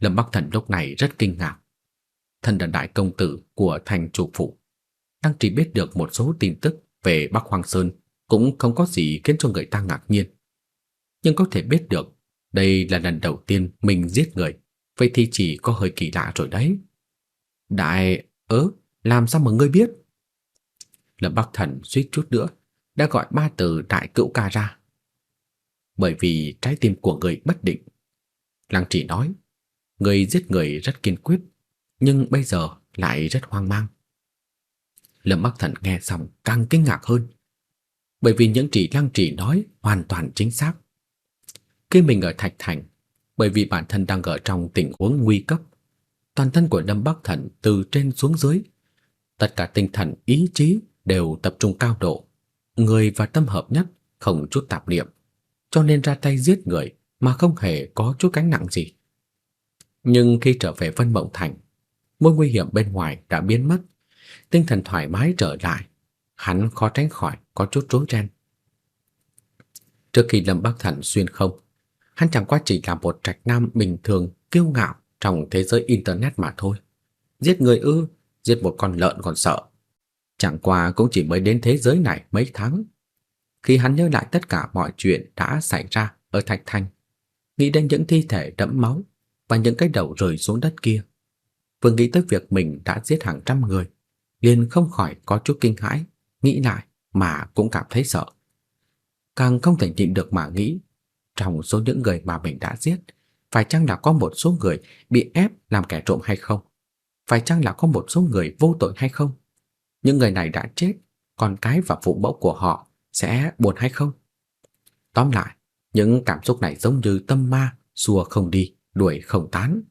Speaker 2: Lâm Bắc Thần lúc này rất kinh ngạc. Thần là đại công tử của thành chủ phủ. Lăng Trì biết được một số tin tức về Bắc Hoàng Sơn cũng không có gì khiến cho người ta ngạc nhiên. Nhưng có thể biết được đây là lần đầu tiên mình giết người, vậy thì chỉ có hơi kỳ lạ rồi đấy. Đại, ớ, làm sao mà ngươi biết? Lâm Bắc Thần suýt chút nữa đã gọi ba từ đại cựu ca ra. Bởi vì trái tim của người bất định. Lăng trì nói, người giết người rất kiên quyết, nhưng bây giờ lại rất hoang mang. Lâm Bắc Thần nghe xong càng kinh ngạc hơn, bởi vì những gì Lăng Trì nói hoàn toàn chính xác. Khi mình ở Thạch Thành, bởi vì bản thân đang ở trong tình huống nguy cấp, toàn thân của Lâm Bắc Thần từ trên xuống dưới, tất cả tinh thần ý chí đều tập trung cao độ, người và tâm hợp nhất, không chút tạp niệm, cho nên ra tay giết người mà không hề có chút gánh nặng gì. Nhưng khi trở về Vân Mộng Thành, mối nguy hiểm bên ngoài đã biến mất, tinh thần thoải mái trở lại, hắn khó tránh khỏi có chút rối ren. Trước khi Lâm Bắc Thần xuyên không, hắn chẳng qua chỉ là một trạch nam bình thường kiêu ngạo trong thế giới internet mà thôi. Giết người ư, giết một con lợn còn sợ. Chẳng qua cũng chỉ mới đến thế giới này mấy tháng. Khi hắn nhớ lại tất cả mọi chuyện đã xảy ra ở Thạch Thành, nghĩ đến những thi thể đẫm máu và những cái đầu rơi xuống đất kia, vừa nghĩ tới việc mình đã giết hàng trăm người, liền không khỏi có chút kinh hãi, nghĩ lại mà cũng cảm thấy sợ. Càng không thể nhịn được mà nghĩ, trong số những người mà mình đã giết, phải chăng là có một số người bị ép làm kẻ trộm hay không? Phải chăng là có một số người vô tội hay không? Những người này đã chết, con cái và phụ mẫu của họ sẽ buồn hay không? Tóm lại, những cảm xúc này giống như tâm ma, xua không đi, đuổi không tán.